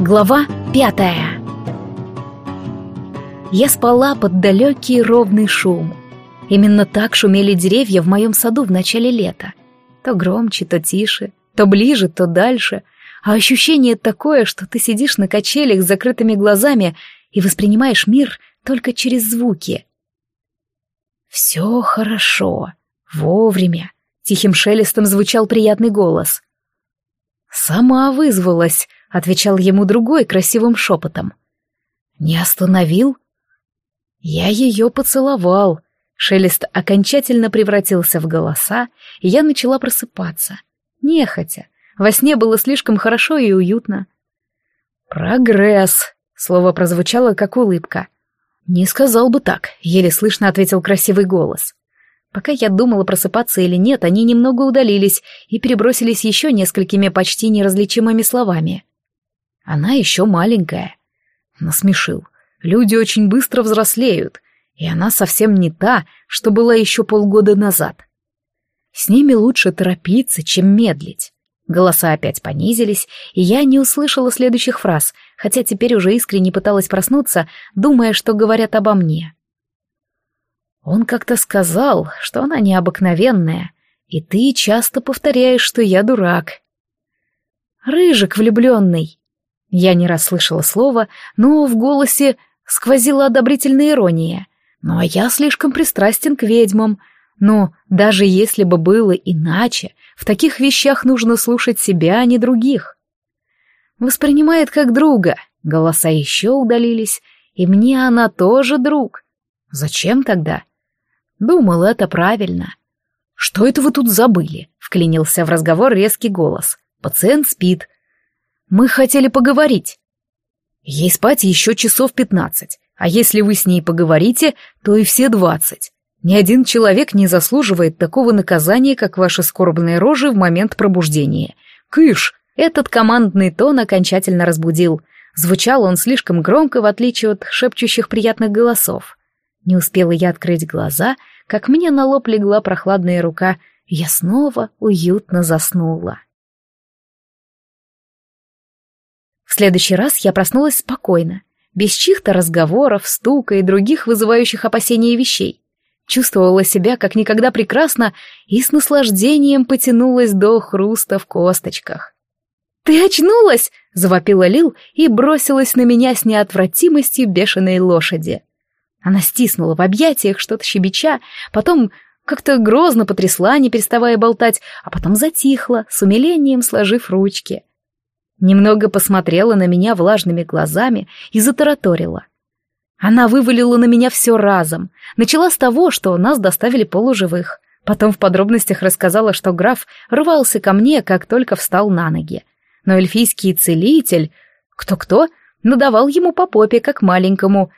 Глава пятая Я спала под далекий ровный шум. Именно так шумели деревья в моем саду в начале лета. То громче, то тише, то ближе, то дальше. А ощущение такое, что ты сидишь на качелях с закрытыми глазами и воспринимаешь мир только через звуки. «Все хорошо, вовремя», — тихим шелестом звучал приятный голос. «Сама вызвалась», — отвечал ему другой красивым шепотом. «Не остановил?» Я ее поцеловал. Шелест окончательно превратился в голоса, и я начала просыпаться. Нехотя. Во сне было слишком хорошо и уютно. «Прогресс», — слово прозвучало, как улыбка. «Не сказал бы так», — еле слышно ответил красивый голос. Пока я думала, просыпаться или нет, они немного удалились и перебросились еще несколькими почти неразличимыми словами. Она еще маленькая. Насмешил. Люди очень быстро взрослеют, и она совсем не та, что была еще полгода назад. С ними лучше торопиться, чем медлить. Голоса опять понизились, и я не услышала следующих фраз, хотя теперь уже искренне пыталась проснуться, думая, что говорят обо мне. Он как-то сказал, что она необыкновенная, и ты часто повторяешь, что я дурак. Рыжик влюбленный. Я не расслышала слова, но в голосе сквозила одобрительная ирония. Ну а я слишком пристрастен к ведьмам. Но даже если бы было иначе, в таких вещах нужно слушать себя, а не других. Воспринимает как друга. Голоса еще удалились, и мне она тоже друг. Зачем тогда? Думал, это правильно. «Что это вы тут забыли?» — вклинился в разговор резкий голос. «Пациент спит. Мы хотели поговорить. Ей спать еще часов пятнадцать, а если вы с ней поговорите, то и все двадцать. Ни один человек не заслуживает такого наказания, как ваши скорбные рожи в момент пробуждения. Кыш! Этот командный тон окончательно разбудил. Звучал он слишком громко, в отличие от шепчущих приятных голосов. Не успела я открыть глаза, как мне на лоб легла прохладная рука, и я снова уютно заснула. В следующий раз я проснулась спокойно, без чьих-то разговоров, стука и других вызывающих опасения вещей. Чувствовала себя как никогда прекрасно и с наслаждением потянулась до хруста в косточках. «Ты очнулась!» — завопила Лил и бросилась на меня с неотвратимостью бешеной лошади. Она стиснула в объятиях что-то щебеча, потом как-то грозно потрясла, не переставая болтать, а потом затихла, с умилением сложив ручки. Немного посмотрела на меня влажными глазами и затараторила. Она вывалила на меня все разом. Начала с того, что нас доставили полуживых. Потом в подробностях рассказала, что граф рвался ко мне, как только встал на ноги. Но эльфийский целитель, кто-кто, надавал ему по попе, как маленькому,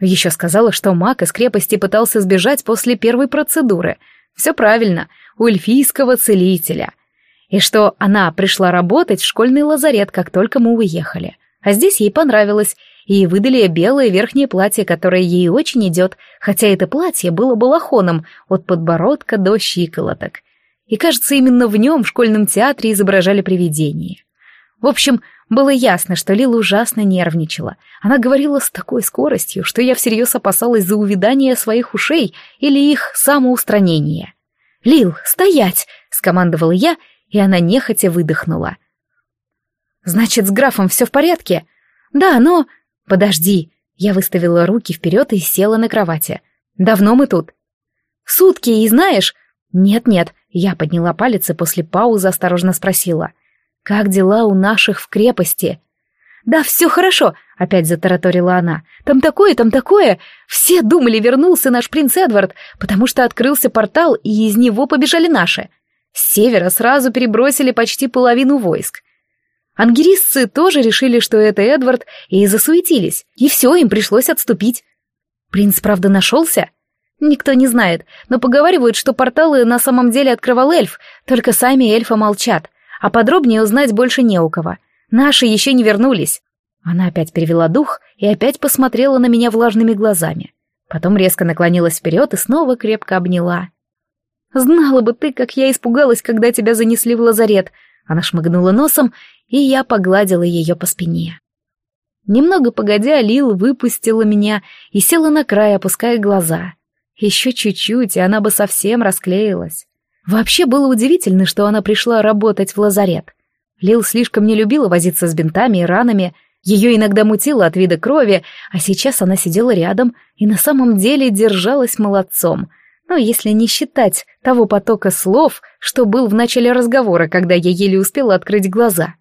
еще сказала, что маг из крепости пытался сбежать после первой процедуры. Все правильно, у эльфийского целителя. И что она пришла работать в школьный лазарет, как только мы уехали. А здесь ей понравилось, и выдали белое верхнее платье, которое ей очень идет, хотя это платье было балахоном от подбородка до щиколоток. И, кажется, именно в нем в школьном театре изображали привидение. В общем, было ясно, что Лила ужасно нервничала. Она говорила с такой скоростью, что я всерьез опасалась за увядание своих ушей или их самоустранение. «Лил, стоять!» — скомандовала я, и она нехотя выдохнула. «Значит, с графом все в порядке?» «Да, но...» «Подожди!» Я выставила руки вперед и села на кровати. «Давно мы тут?» «Сутки, и знаешь...» «Нет-нет», я подняла палец и после паузы осторожно спросила. Как дела у наших в крепости? Да, все хорошо, опять затараторила она. Там такое, там такое. Все думали, вернулся наш принц Эдвард, потому что открылся портал, и из него побежали наши. С севера сразу перебросили почти половину войск. Ангерисцы тоже решили, что это Эдвард, и засуетились, и все, им пришлось отступить. Принц, правда, нашелся? Никто не знает, но поговаривают, что порталы на самом деле открывал эльф, только сами эльфа молчат а подробнее узнать больше не у кого. Наши еще не вернулись. Она опять перевела дух и опять посмотрела на меня влажными глазами. Потом резко наклонилась вперед и снова крепко обняла. «Знала бы ты, как я испугалась, когда тебя занесли в лазарет!» Она шмыгнула носом, и я погладила ее по спине. Немного погодя, Лил выпустила меня и села на край, опуская глаза. Еще чуть-чуть, и она бы совсем расклеилась. Вообще было удивительно, что она пришла работать в лазарет. Лил слишком не любила возиться с бинтами и ранами, ее иногда мутило от вида крови, а сейчас она сидела рядом и на самом деле держалась молодцом. Ну, если не считать того потока слов, что был в начале разговора, когда я еле успела открыть глаза.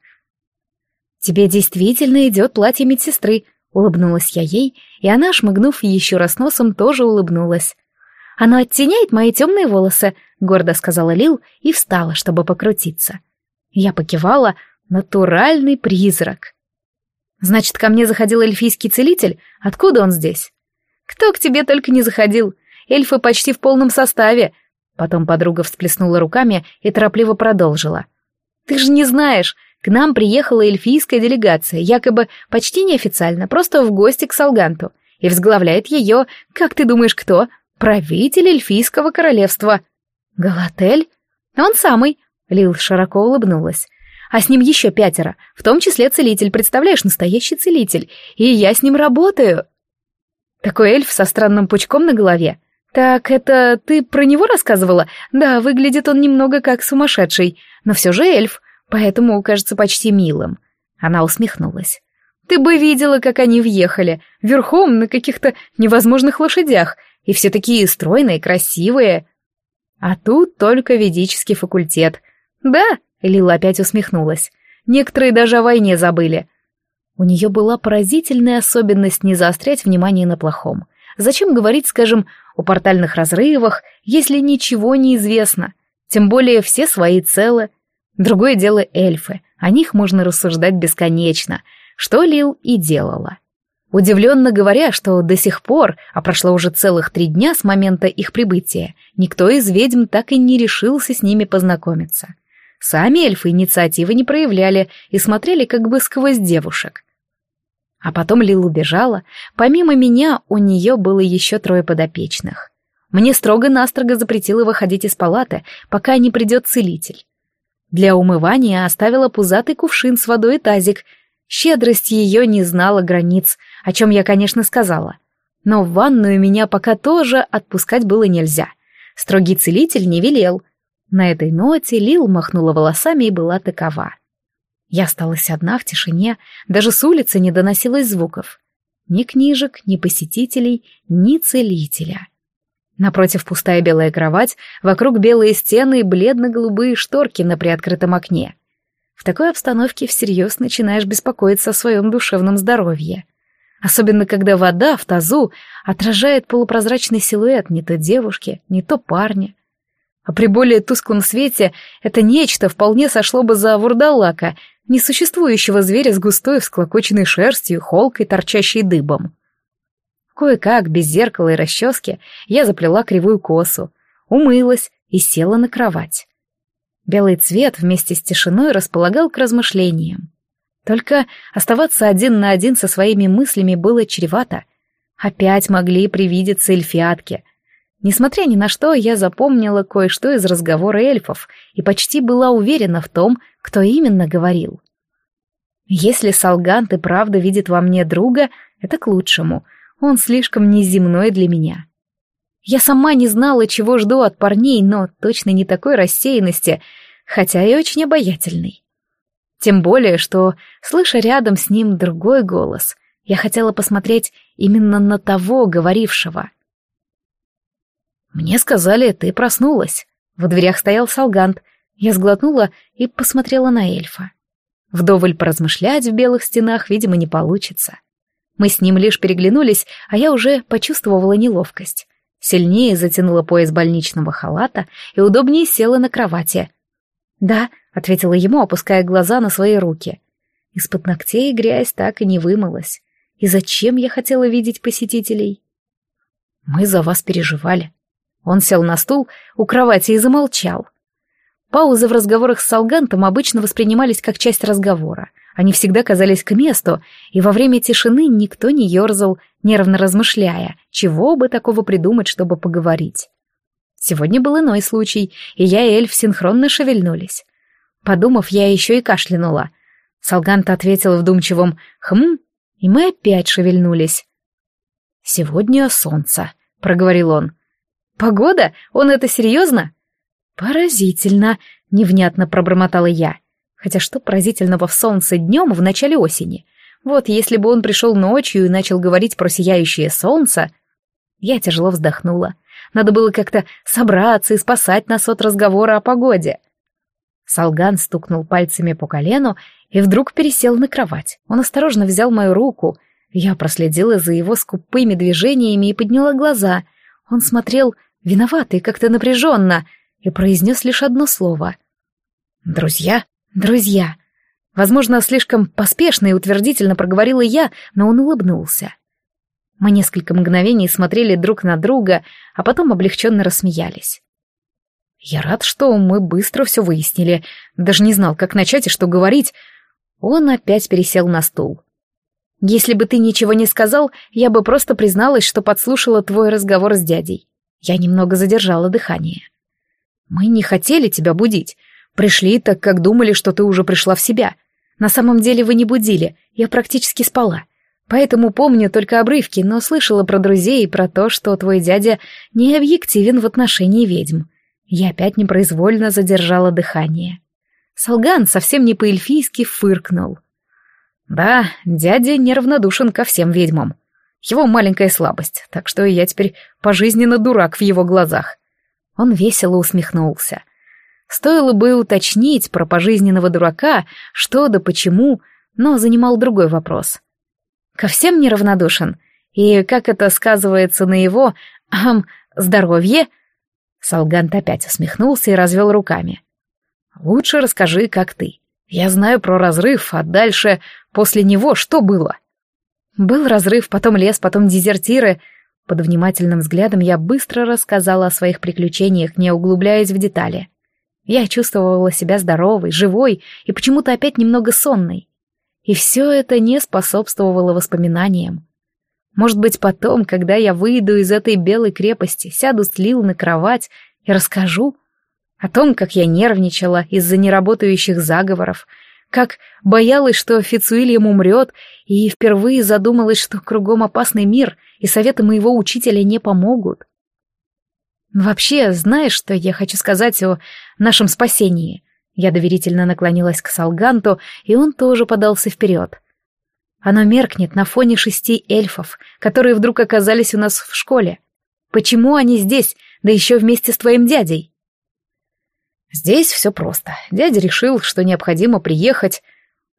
«Тебе действительно идет платье медсестры», — улыбнулась я ей, и она, шмыгнув еще раз носом, тоже улыбнулась. «Оно оттеняет мои темные волосы», — гордо сказала Лил и встала, чтобы покрутиться. Я покивала. «Натуральный призрак». «Значит, ко мне заходил эльфийский целитель? Откуда он здесь?» «Кто к тебе только не заходил? Эльфы почти в полном составе». Потом подруга всплеснула руками и торопливо продолжила. «Ты же не знаешь, к нам приехала эльфийская делегация, якобы почти неофициально, просто в гости к Салганту. И возглавляет ее, как ты думаешь, кто? Правитель эльфийского королевства. Галатель? Он самый. Лил широко улыбнулась. А с ним еще пятеро, в том числе целитель, представляешь, настоящий целитель. И я с ним работаю. Такой эльф со странным пучком на голове. Так, это ты про него рассказывала? Да, выглядит он немного как сумасшедший, но все же эльф поэтому кажется почти милым. Она усмехнулась. Ты бы видела, как они въехали, верхом на каких-то невозможных лошадях, и все такие стройные, красивые. А тут только ведический факультет. Да, Лила опять усмехнулась. Некоторые даже о войне забыли. У нее была поразительная особенность не заострять внимание на плохом. Зачем говорить, скажем, о портальных разрывах, если ничего не известно? Тем более все свои целы, Другое дело эльфы, о них можно рассуждать бесконечно, что Лил и делала. Удивленно говоря, что до сих пор, а прошло уже целых три дня с момента их прибытия, никто из ведьм так и не решился с ними познакомиться. Сами эльфы инициативы не проявляли и смотрели как бы сквозь девушек. А потом Лил убежала, помимо меня у нее было еще трое подопечных. Мне строго-настрого запретила выходить из палаты, пока не придет целитель. Для умывания оставила пузатый кувшин с водой и тазик. Щедрость ее не знала границ, о чем я, конечно, сказала. Но в ванную меня пока тоже отпускать было нельзя. Строгий целитель не велел. На этой ноте Лил махнула волосами и была такова. Я осталась одна в тишине, даже с улицы не доносилось звуков. Ни книжек, ни посетителей, ни целителя. Напротив пустая белая кровать, вокруг белые стены и бледно-голубые шторки на приоткрытом окне. В такой обстановке всерьез начинаешь беспокоиться о своем душевном здоровье. Особенно, когда вода в тазу отражает полупрозрачный силуэт не то девушки, не то парня. А при более тусклом свете это нечто вполне сошло бы за вурдалака, несуществующего зверя с густой всклокоченной шерстью, холкой, торчащей дыбом. Кое-как, без зеркала и расчески, я заплела кривую косу, умылась и села на кровать. Белый цвет вместе с тишиной располагал к размышлениям. Только оставаться один на один со своими мыслями было чревато. Опять могли привидеться эльфиатки. Несмотря ни на что, я запомнила кое-что из разговора эльфов и почти была уверена в том, кто именно говорил. Если Салгант и правда видит во мне друга, это к лучшему — он слишком неземной для меня. Я сама не знала, чего жду от парней, но точно не такой рассеянности, хотя и очень обаятельный. Тем более, что, слыша рядом с ним другой голос, я хотела посмотреть именно на того, говорившего. «Мне сказали, ты проснулась». В дверях стоял Салгант. Я сглотнула и посмотрела на эльфа. Вдоволь поразмышлять в белых стенах, видимо, не получится. Мы с ним лишь переглянулись, а я уже почувствовала неловкость. Сильнее затянула пояс больничного халата и удобнее села на кровати. «Да», — ответила ему, опуская глаза на свои руки. Из-под ногтей грязь так и не вымылась. И зачем я хотела видеть посетителей? «Мы за вас переживали». Он сел на стул у кровати и замолчал. Паузы в разговорах с Салгантом обычно воспринимались как часть разговора, они всегда казались к месту, и во время тишины никто не ерзал, нервно размышляя, чего бы такого придумать, чтобы поговорить. Сегодня был иной случай, и я и эльф синхронно шевельнулись. Подумав, я еще и кашлянула. Салгант ответил вдумчивым «Хм», И мы опять шевельнулись. «Сегодня солнце», — проговорил он. «Погода? Он это серьезно?» «Поразительно», — невнятно пробормотала я. Хотя что поразительного в солнце днем в начале осени? Вот если бы он пришел ночью и начал говорить про сияющее солнце... Я тяжело вздохнула. Надо было как-то собраться и спасать нас от разговора о погоде. Салган стукнул пальцами по колену и вдруг пересел на кровать. Он осторожно взял мою руку. Я проследила за его скупыми движениями и подняла глаза. Он смотрел виноватый, как-то напряженно, и произнес лишь одно слово. «Друзья? Друзья!» Возможно, слишком поспешно и утвердительно проговорила я, но он улыбнулся. Мы несколько мгновений смотрели друг на друга, а потом облегченно рассмеялись. Я рад, что мы быстро все выяснили. Даже не знал, как начать и что говорить. Он опять пересел на стул. Если бы ты ничего не сказал, я бы просто призналась, что подслушала твой разговор с дядей. Я немного задержала дыхание. Мы не хотели тебя будить. Пришли, так как думали, что ты уже пришла в себя. На самом деле вы не будили, я практически спала. Поэтому помню только обрывки, но слышала про друзей и про то, что твой дядя не объективен в отношении ведьм. Я опять непроизвольно задержала дыхание. Солган совсем не по-эльфийски фыркнул. Да, дядя неравнодушен ко всем ведьмам. Его маленькая слабость, так что я теперь пожизненно дурак в его глазах. Он весело усмехнулся. Стоило бы уточнить про пожизненного дурака, что да почему, но занимал другой вопрос. Ко всем неравнодушен? И как это сказывается на его, ам, здоровье? Салгант опять усмехнулся и развел руками. «Лучше расскажи, как ты. Я знаю про разрыв, а дальше, после него, что было?» «Был разрыв, потом лес, потом дезертиры». Под внимательным взглядом я быстро рассказала о своих приключениях, не углубляясь в детали. Я чувствовала себя здоровой, живой и почему-то опять немного сонной. И все это не способствовало воспоминаниям. Может быть, потом, когда я выйду из этой белой крепости, сяду с Лил на кровать и расскажу о том, как я нервничала из-за неработающих заговоров, как боялась, что Фицуильям умрет, и впервые задумалась, что кругом опасный мир, и советы моего учителя не помогут. Вообще, знаешь, что я хочу сказать о нашем спасении? Я доверительно наклонилась к Салганту, и он тоже подался вперед. Оно меркнет на фоне шести эльфов, которые вдруг оказались у нас в школе. Почему они здесь, да еще вместе с твоим дядей? Здесь все просто. Дядя решил, что необходимо приехать.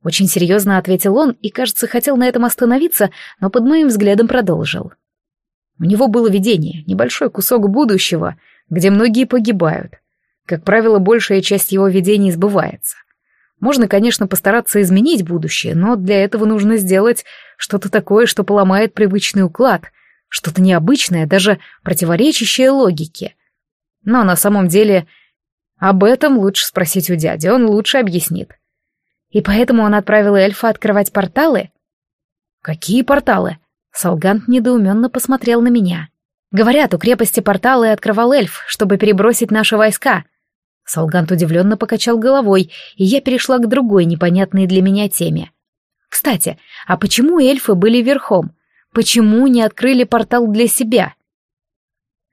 Очень серьезно ответил он и, кажется, хотел на этом остановиться, но под моим взглядом продолжил. У него было видение, небольшой кусок будущего, где многие погибают. Как правило, большая часть его видений сбывается. Можно, конечно, постараться изменить будущее, но для этого нужно сделать что-то такое, что поломает привычный уклад, что-то необычное, даже противоречащее логике. Но на самом деле об этом лучше спросить у дяди, он лучше объяснит. И поэтому он отправил эльфа открывать порталы? Какие порталы? Солгант недоуменно посмотрел на меня. Говорят, у крепости порталы открывал эльф, чтобы перебросить наши войска. Солгант удивленно покачал головой, и я перешла к другой непонятной для меня теме. Кстати, а почему эльфы были верхом? Почему не открыли портал для себя?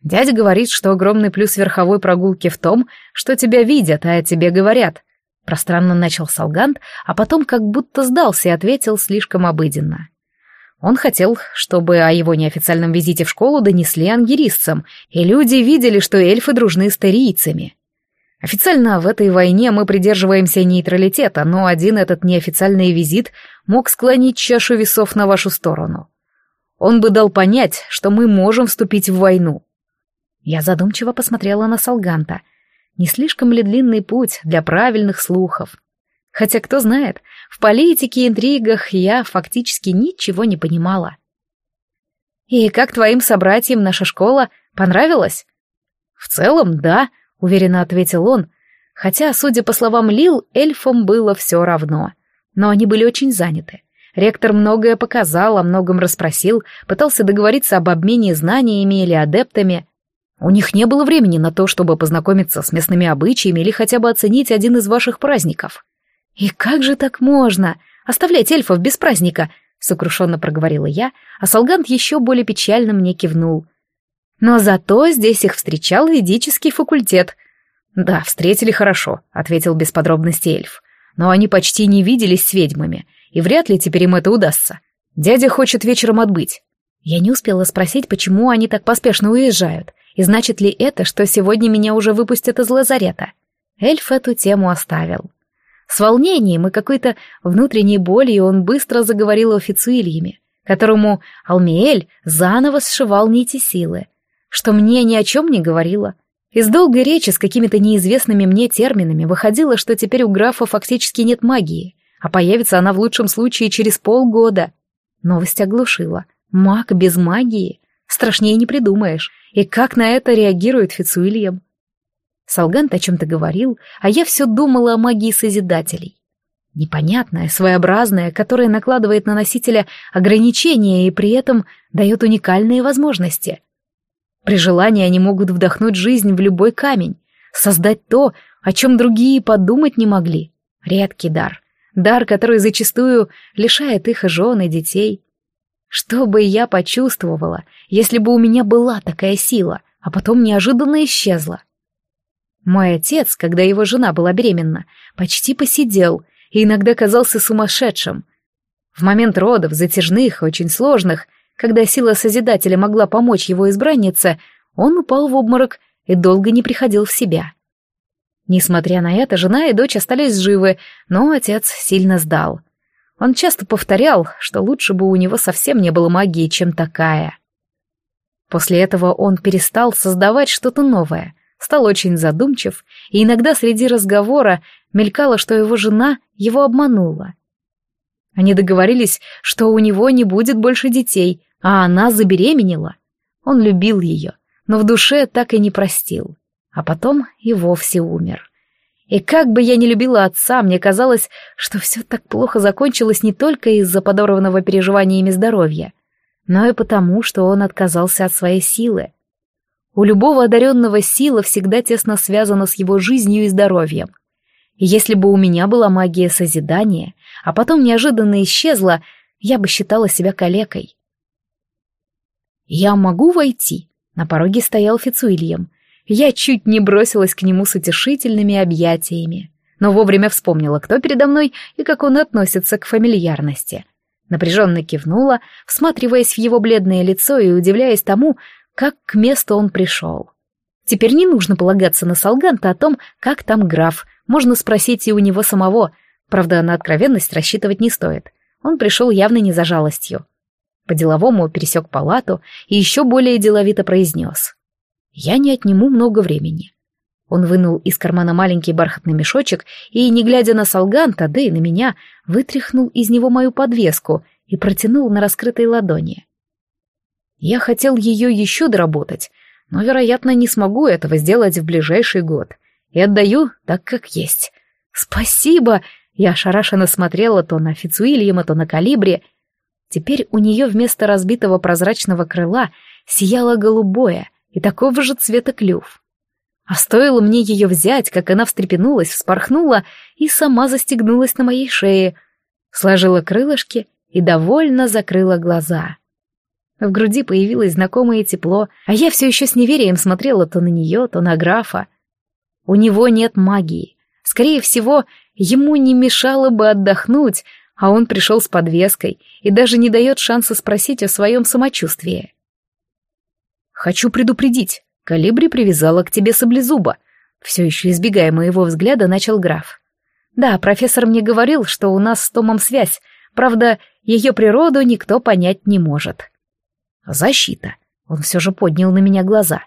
Дядя говорит, что огромный плюс верховой прогулки в том, что тебя видят, а о тебе говорят. Пространно начал Солгант, а потом как будто сдался и ответил слишком обыденно. Он хотел, чтобы о его неофициальном визите в школу донесли ангерисцам, и люди видели, что эльфы дружны с тарийцами. Официально в этой войне мы придерживаемся нейтралитета, но один этот неофициальный визит мог склонить чашу весов на вашу сторону. Он бы дал понять, что мы можем вступить в войну. Я задумчиво посмотрела на Салганта. Не слишком ли длинный путь для правильных слухов? Хотя, кто знает, в политике и интригах я фактически ничего не понимала. «И как твоим собратьям наша школа понравилась?» «В целом, да», — уверенно ответил он, хотя, судя по словам Лил, эльфам было все равно. Но они были очень заняты. Ректор многое показал, о многом расспросил, пытался договориться об обмене знаниями или адептами. У них не было времени на то, чтобы познакомиться с местными обычаями или хотя бы оценить один из ваших праздников. «И как же так можно? Оставлять эльфов без праздника?» — сокрушенно проговорила я, а Солгант еще более печально мне кивнул. «Но зато здесь их встречал ведический факультет». «Да, встретили хорошо», — ответил без подробностей эльф. «Но они почти не виделись с ведьмами, и вряд ли теперь им это удастся. Дядя хочет вечером отбыть». Я не успела спросить, почему они так поспешно уезжают, и значит ли это, что сегодня меня уже выпустят из лазарета. Эльф эту тему оставил. С волнением и какой-то внутренней болью он быстро заговорил о Фицуильяме, которому Алмиэль заново сшивал нити силы, что мне ни о чем не говорило. Из долгой речи с какими-то неизвестными мне терминами выходило, что теперь у графа фактически нет магии, а появится она в лучшем случае через полгода. Новость оглушила. Маг без магии? Страшнее не придумаешь. И как на это реагирует Фицуильям? Салгант о чем-то говорил, а я все думала о магии Созидателей. Непонятная, своеобразная, которая накладывает на носителя ограничения и при этом дает уникальные возможности. При желании они могут вдохнуть жизнь в любой камень, создать то, о чем другие подумать не могли. Редкий дар. Дар, который зачастую лишает их и жен, и детей. Что бы я почувствовала, если бы у меня была такая сила, а потом неожиданно исчезла? Мой отец, когда его жена была беременна, почти посидел и иногда казался сумасшедшим. В момент родов, затяжных, очень сложных, когда сила Созидателя могла помочь его избраннице, он упал в обморок и долго не приходил в себя. Несмотря на это, жена и дочь остались живы, но отец сильно сдал. Он часто повторял, что лучше бы у него совсем не было магии, чем такая. После этого он перестал создавать что-то новое, стал очень задумчив, и иногда среди разговора мелькало, что его жена его обманула. Они договорились, что у него не будет больше детей, а она забеременела. Он любил ее, но в душе так и не простил, а потом и вовсе умер. И как бы я ни любила отца, мне казалось, что все так плохо закончилось не только из-за подорванного переживаниями здоровья, но и потому, что он отказался от своей силы, у любого одаренного сила всегда тесно связана с его жизнью и здоровьем. Если бы у меня была магия созидания, а потом неожиданно исчезла, я бы считала себя калекой. «Я могу войти?» На пороге стоял Фицуильям. Я чуть не бросилась к нему с утешительными объятиями, но вовремя вспомнила, кто передо мной и как он относится к фамильярности. Напряженно кивнула, всматриваясь в его бледное лицо и удивляясь тому, как к месту он пришел. Теперь не нужно полагаться на Салганта о том, как там граф, можно спросить и у него самого, правда, на откровенность рассчитывать не стоит. Он пришел явно не за жалостью. По-деловому пересек палату и еще более деловито произнес. «Я не отниму много времени». Он вынул из кармана маленький бархатный мешочек и, не глядя на Салганта, да и на меня, вытряхнул из него мою подвеску и протянул на раскрытой ладони. Я хотел ее еще доработать, но, вероятно, не смогу этого сделать в ближайший год. И отдаю так, как есть. Спасибо! Я ошарашенно смотрела то на Фицуильяма, то на Калибре. Теперь у нее вместо разбитого прозрачного крыла сияло голубое и такого же цвета клюв. А стоило мне ее взять, как она встрепенулась, вспорхнула и сама застегнулась на моей шее, сложила крылышки и довольно закрыла глаза. В груди появилось знакомое тепло, а я все еще с неверием смотрела то на нее, то на графа. У него нет магии. Скорее всего, ему не мешало бы отдохнуть, а он пришел с подвеской и даже не дает шанса спросить о своем самочувствии. «Хочу предупредить, Калибри привязала к тебе саблезуба», все еще избегая моего взгляда, начал граф. «Да, профессор мне говорил, что у нас с Томом связь, правда, ее природу никто понять не может». Защита. Он все же поднял на меня глаза.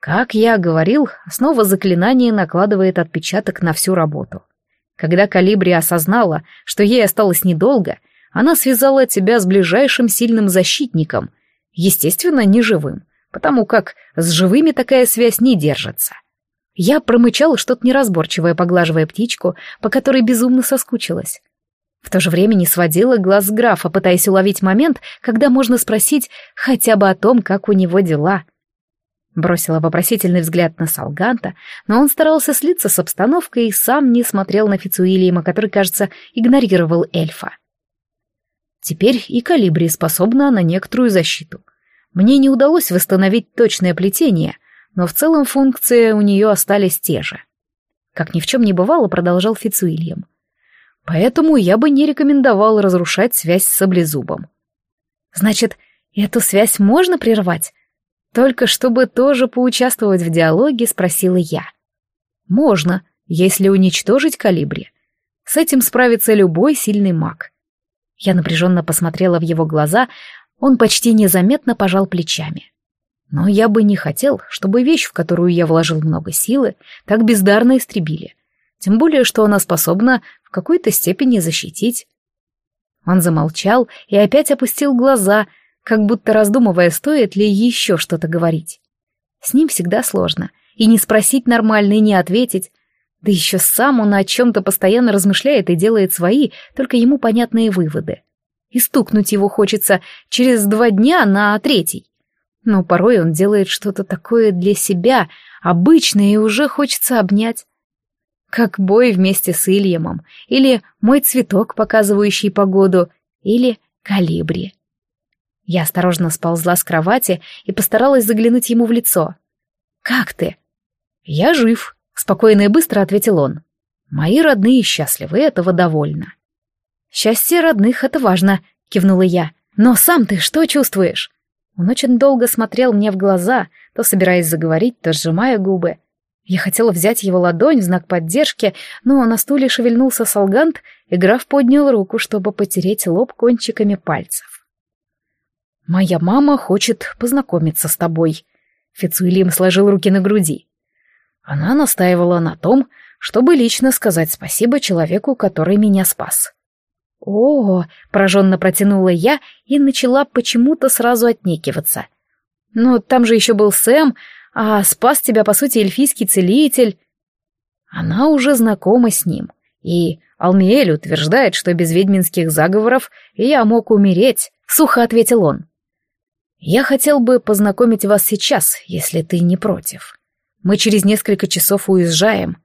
Как я говорил, снова заклинание накладывает отпечаток на всю работу. Когда Калибри осознала, что ей осталось недолго, она связала тебя с ближайшим сильным защитником, естественно, не живым, потому как с живыми такая связь не держится. Я промычала что-то неразборчивое, поглаживая птичку, по которой безумно соскучилась. В то же время не сводила глаз с графа, пытаясь уловить момент, когда можно спросить хотя бы о том, как у него дела. Бросила вопросительный взгляд на Салганта, но он старался слиться с обстановкой и сам не смотрел на Фицуильяма, который, кажется, игнорировал эльфа. Теперь и калибри способна на некоторую защиту. Мне не удалось восстановить точное плетение, но в целом функции у нее остались те же. Как ни в чем не бывало, продолжал Фицуильям. Поэтому я бы не рекомендовал разрушать связь с саблезубом. Значит, эту связь можно прервать? Только чтобы тоже поучаствовать в диалоге, спросила я. Можно, если уничтожить калибри. С этим справится любой сильный маг. Я напряженно посмотрела в его глаза, он почти незаметно пожал плечами. Но я бы не хотел, чтобы вещь, в которую я вложил много силы, так бездарно истребили. Тем более, что она способна в какой-то степени защитить. Он замолчал и опять опустил глаза, как будто раздумывая, стоит ли еще что-то говорить. С ним всегда сложно. И не спросить нормально, и не ответить. Да еще сам он о чем-то постоянно размышляет и делает свои, только ему понятные выводы. И стукнуть его хочется через два дня на третий. Но порой он делает что-то такое для себя, обычное, и уже хочется обнять. Как бой вместе с Ильямом, или мой цветок, показывающий погоду, или калибри. Я осторожно сползла с кровати и постаралась заглянуть ему в лицо. «Как ты?» «Я жив», — спокойно и быстро ответил он. «Мои родные счастливы, этого довольно». «Счастье родных — это важно», — кивнула я. «Но сам ты что чувствуешь?» Он очень долго смотрел мне в глаза, то собираясь заговорить, то сжимая губы. Я хотела взять его ладонь в знак поддержки, но на стуле шевельнулся Солгант, и граф поднял руку, чтобы потереть лоб кончиками пальцев. «Моя мама хочет познакомиться с тобой», — Фицуилим сложил руки на груди. Она настаивала на том, чтобы лично сказать спасибо человеку, который меня спас. «О!» — пораженно протянула я и начала почему-то сразу отнекиваться. «Но там же еще был Сэм, а спас тебя, по сути, эльфийский целитель». Она уже знакома с ним, и Алмиэль утверждает, что без ведьминских заговоров я мог умереть, — сухо ответил он. «Я хотел бы познакомить вас сейчас, если ты не против. Мы через несколько часов уезжаем».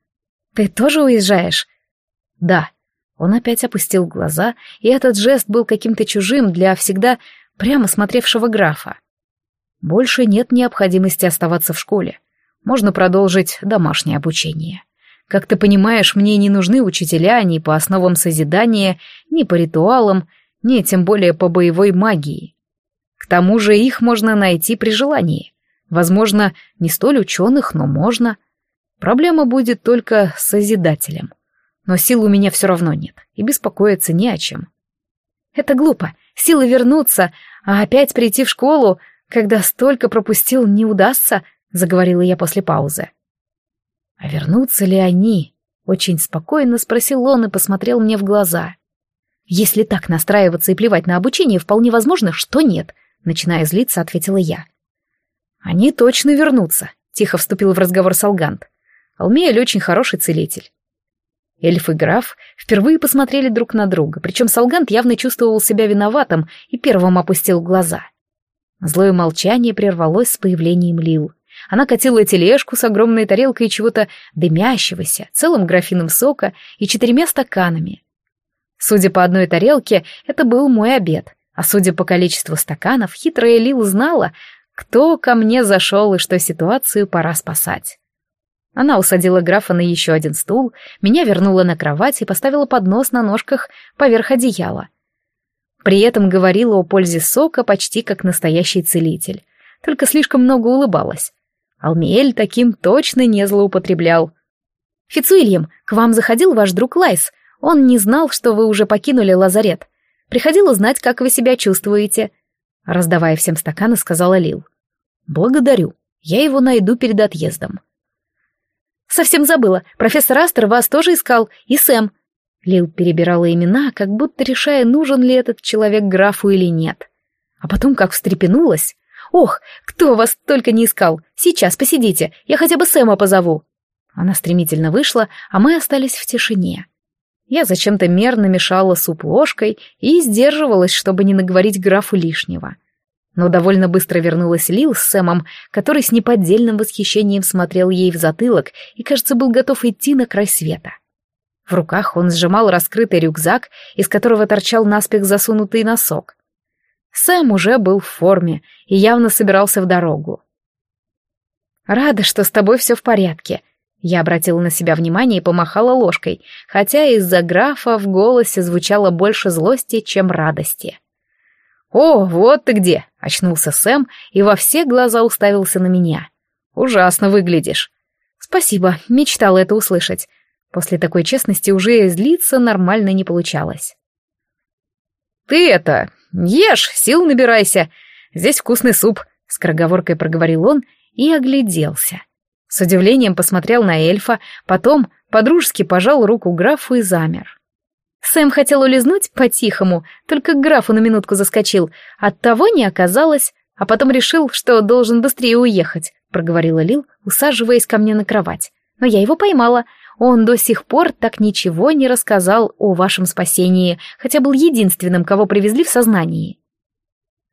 «Ты тоже уезжаешь?» «Да», он опять опустил глаза, и этот жест был каким-то чужим для всегда прямо смотревшего графа. Больше нет необходимости оставаться в школе. Можно продолжить домашнее обучение. Как ты понимаешь, мне не нужны учителя ни по основам созидания, ни по ритуалам, ни тем более по боевой магии. К тому же их можно найти при желании. Возможно, не столь ученых, но можно. Проблема будет только с созидателем но сил у меня все равно нет, и беспокоиться не о чем. Это глупо, силы вернуться, а опять прийти в школу, когда столько пропустил, не удастся, заговорила я после паузы. А вернутся ли они? Очень спокойно спросил он и посмотрел мне в глаза. Если так настраиваться и плевать на обучение, вполне возможно, что нет, начиная злиться, ответила я. Они точно вернутся, тихо вступил в разговор Салгант. Алмеэль очень хороший целитель. Эльф и граф впервые посмотрели друг на друга, причем Салгант явно чувствовал себя виноватым и первым опустил глаза. Злое молчание прервалось с появлением Лил. Она катила тележку с огромной тарелкой чего-то дымящегося, целым графином сока и четырьмя стаканами. Судя по одной тарелке, это был мой обед, а судя по количеству стаканов, хитрая Лил знала, кто ко мне зашел и что ситуацию пора спасать. Она усадила графа на еще один стул, меня вернула на кровать и поставила поднос на ножках поверх одеяла. При этом говорила о пользе сока почти как настоящий целитель, только слишком много улыбалась. Алмиэль таким точно не злоупотреблял. «Фицуильям, к вам заходил ваш друг Лайс. Он не знал, что вы уже покинули лазарет. Приходил узнать, как вы себя чувствуете», — раздавая всем стаканы, сказала Лил. «Благодарю. Я его найду перед отъездом». «Совсем забыла. Профессор Астер вас тоже искал. И Сэм». Лил перебирала имена, как будто решая, нужен ли этот человек графу или нет. А потом как встрепенулась. «Ох, кто вас только не искал! Сейчас посидите, я хотя бы Сэма позову!» Она стремительно вышла, а мы остались в тишине. Я зачем-то мерно мешала суп ложкой и сдерживалась, чтобы не наговорить графу лишнего. Но довольно быстро вернулась Лил с Сэмом, который с неподдельным восхищением смотрел ей в затылок и, кажется, был готов идти на край света. В руках он сжимал раскрытый рюкзак, из которого торчал наспех засунутый носок. Сэм уже был в форме и явно собирался в дорогу. «Рада, что с тобой все в порядке», я обратила на себя внимание и помахала ложкой, хотя из-за графа в голосе звучало больше злости, чем радости. «О, вот ты где!» — очнулся Сэм и во все глаза уставился на меня. «Ужасно выглядишь». «Спасибо, мечтала это услышать. После такой честности уже злиться нормально не получалось». «Ты это, ешь, сил набирайся. Здесь вкусный суп», — скороговоркой проговорил он и огляделся. С удивлением посмотрел на эльфа, потом подружески пожал руку графу и замер. Сэм хотел улизнуть по-тихому, только к графу на минутку заскочил. Оттого не оказалось, а потом решил, что должен быстрее уехать, проговорила Лил, усаживаясь ко мне на кровать. Но я его поймала. Он до сих пор так ничего не рассказал о вашем спасении, хотя был единственным, кого привезли в сознании.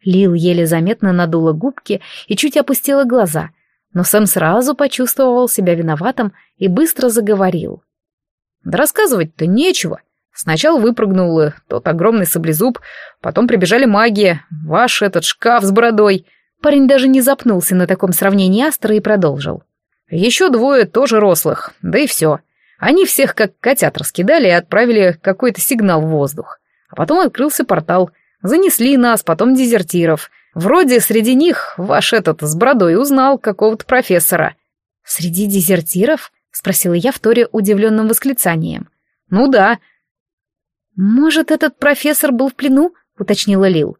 Лил еле заметно надула губки и чуть опустила глаза — но Сэм сразу почувствовал себя виноватым и быстро заговорил. «Да рассказывать-то нечего. Сначала выпрыгнул тот огромный саблезуб, потом прибежали маги, ваш этот шкаф с бородой». Парень даже не запнулся на таком сравнении Астра и продолжил. «Еще двое тоже рослых, да и все. Они всех как котят раскидали и отправили какой-то сигнал в воздух. А потом открылся портал. Занесли нас, потом дезертиров». Вроде среди них ваш этот с бородой узнал какого-то профессора». «Среди дезертиров?» — спросила я вторе удивленным восклицанием. «Ну да». «Может, этот профессор был в плену?» — уточнила Лил.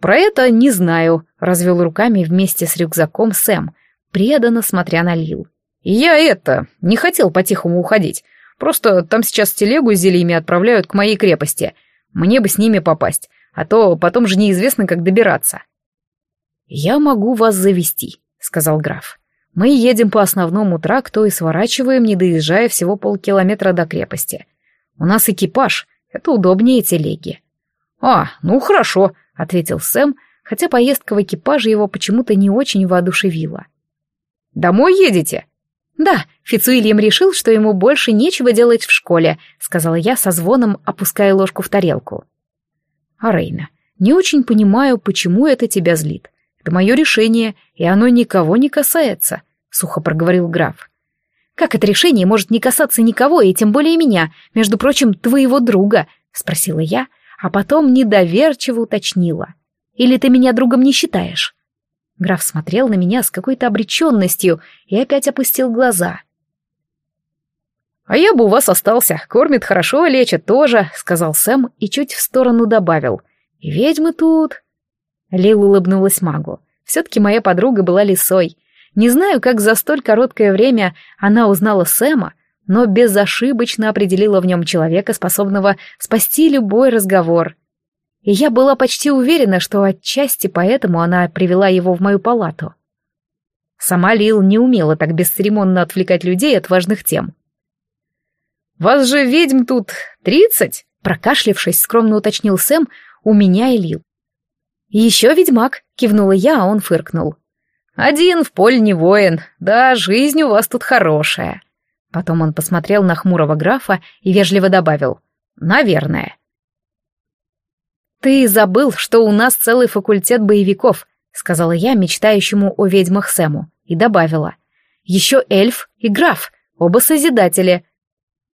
«Про это не знаю», — развел руками вместе с рюкзаком Сэм, преданно смотря на Лил. «Я это, не хотел по-тихому уходить. Просто там сейчас телегу с зельями отправляют к моей крепости. Мне бы с ними попасть, а то потом же неизвестно, как добираться». «Я могу вас завести», — сказал граф. «Мы едем по основному тракту и сворачиваем, не доезжая всего полкилометра до крепости. У нас экипаж, это удобнее телеги». «А, ну хорошо», — ответил Сэм, хотя поездка в экипаже его почему-то не очень воодушевила. «Домой едете?» «Да, Фицуильям решил, что ему больше нечего делать в школе», — сказала я со звоном, опуская ложку в тарелку. «А Рейна, не очень понимаю, почему это тебя злит. Это мое решение, и оно никого не касается», — сухо проговорил граф. «Как это решение может не касаться никого, и тем более меня, между прочим, твоего друга?» — спросила я, а потом недоверчиво уточнила. «Или ты меня другом не считаешь?» Граф смотрел на меня с какой-то обреченностью и опять опустил глаза. «А я бы у вас остался. Кормит хорошо, лечит тоже», — сказал Сэм и чуть в сторону добавил. «И ведьмы тут...» Лил улыбнулась магу. Все-таки моя подруга была лисой. Не знаю, как за столь короткое время она узнала Сэма, но безошибочно определила в нем человека, способного спасти любой разговор. И я была почти уверена, что отчасти поэтому она привела его в мою палату. Сама Лил не умела так бесцеремонно отвлекать людей от важных тем. «Вас же ведьм тут тридцать?» Прокашлившись, скромно уточнил Сэм у меня и Лил. «Еще ведьмак», — кивнула я, а он фыркнул. «Один в поле не воин, да, жизнь у вас тут хорошая». Потом он посмотрел на хмурого графа и вежливо добавил «Наверное». «Ты забыл, что у нас целый факультет боевиков», — сказала я мечтающему о ведьмах Сэму, и добавила. «Еще эльф и граф, оба созидатели».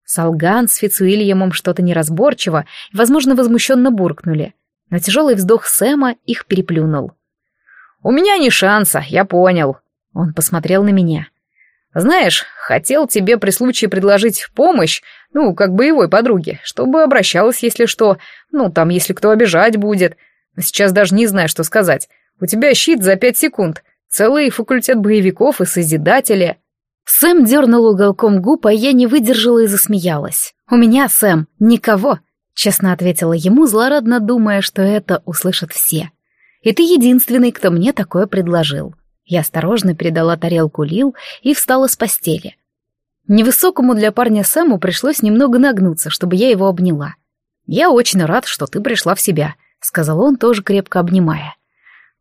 Салган с Фицуильямом что-то неразборчиво и, возможно, возмущенно буркнули. На тяжелый вздох Сэма их переплюнул. «У меня не шанса, я понял». Он посмотрел на меня. «Знаешь, хотел тебе при случае предложить помощь, ну, как боевой подруге, чтобы обращалась, если что, ну, там, если кто обижать будет. Сейчас даже не знаю, что сказать. У тебя щит за пять секунд, целый факультет боевиков и созидатели». Сэм дернул уголком губ, а я не выдержала и засмеялась. «У меня, Сэм, никого, Честно ответила ему, злорадно думая, что это услышат все. И ты единственный, кто мне такое предложил. Я осторожно передала тарелку Лил и встала с постели. Невысокому для парня Сэму пришлось немного нагнуться, чтобы я его обняла. «Я очень рад, что ты пришла в себя», — сказал он, тоже крепко обнимая.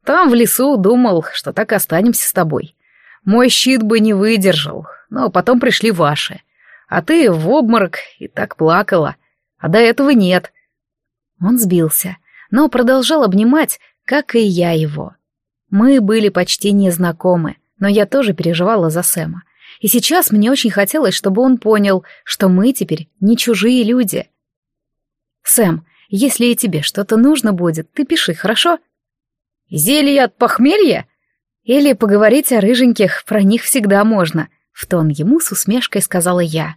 «Там, в лесу, думал, что так останемся с тобой. Мой щит бы не выдержал, но потом пришли ваши. а ты в обморок и так плакала. А до этого нет. Он сбился, но продолжал обнимать, как и я его. Мы были почти незнакомы, но я тоже переживала за Сэма. И сейчас мне очень хотелось, чтобы он понял, что мы теперь не чужие люди. «Сэм, если и тебе что-то нужно будет, ты пиши, хорошо?» «Зелье от похмелья?» «Или поговорить о рыженьких, про них всегда можно», — в тон ему с усмешкой сказала я.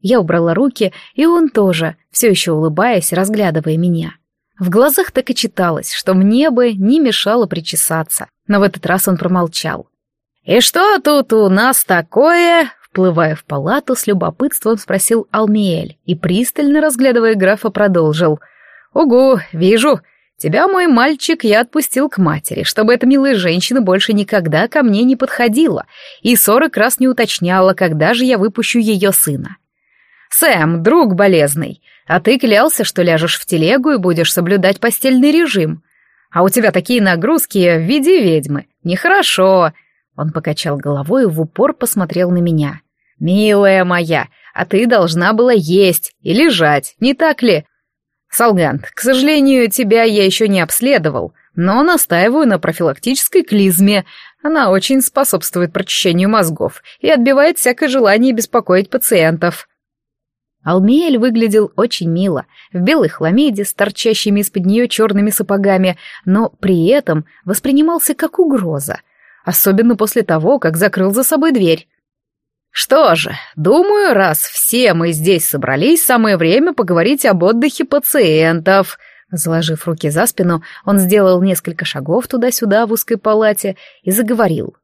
Я убрала руки, и он тоже, все еще улыбаясь, разглядывая меня. В глазах так и читалось, что мне бы не мешало причесаться, но в этот раз он промолчал. «И что тут у нас такое?» Вплывая в палату, с любопытством спросил Алмиэль и, пристально разглядывая графа, продолжил. «Угу, вижу. Тебя, мой мальчик, я отпустил к матери, чтобы эта милая женщина больше никогда ко мне не подходила и сорок раз не уточняла, когда же я выпущу ее сына. Сэм, друг болезный, а ты клялся, что ляжешь в телегу и будешь соблюдать постельный режим. А у тебя такие нагрузки в виде ведьмы. Нехорошо. Он покачал головой и в упор посмотрел на меня. «Милая моя, а ты должна была есть и лежать, не так ли? Салгант, к сожалению, тебя я еще не обследовал, но настаиваю на профилактической клизме. Она очень способствует прочищению мозгов и отбивает всякое желание беспокоить пациентов. Алмиэль выглядел очень мило, в белой хламиде с торчащими из-под нее черными сапогами, но при этом воспринимался как угроза, особенно после того, как закрыл за собой дверь. Что же, думаю, раз все мы здесь собрались, самое время поговорить об отдыхе пациентов. Заложив руки за спину, он сделал несколько шагов туда-сюда в узкой палате и заговорил.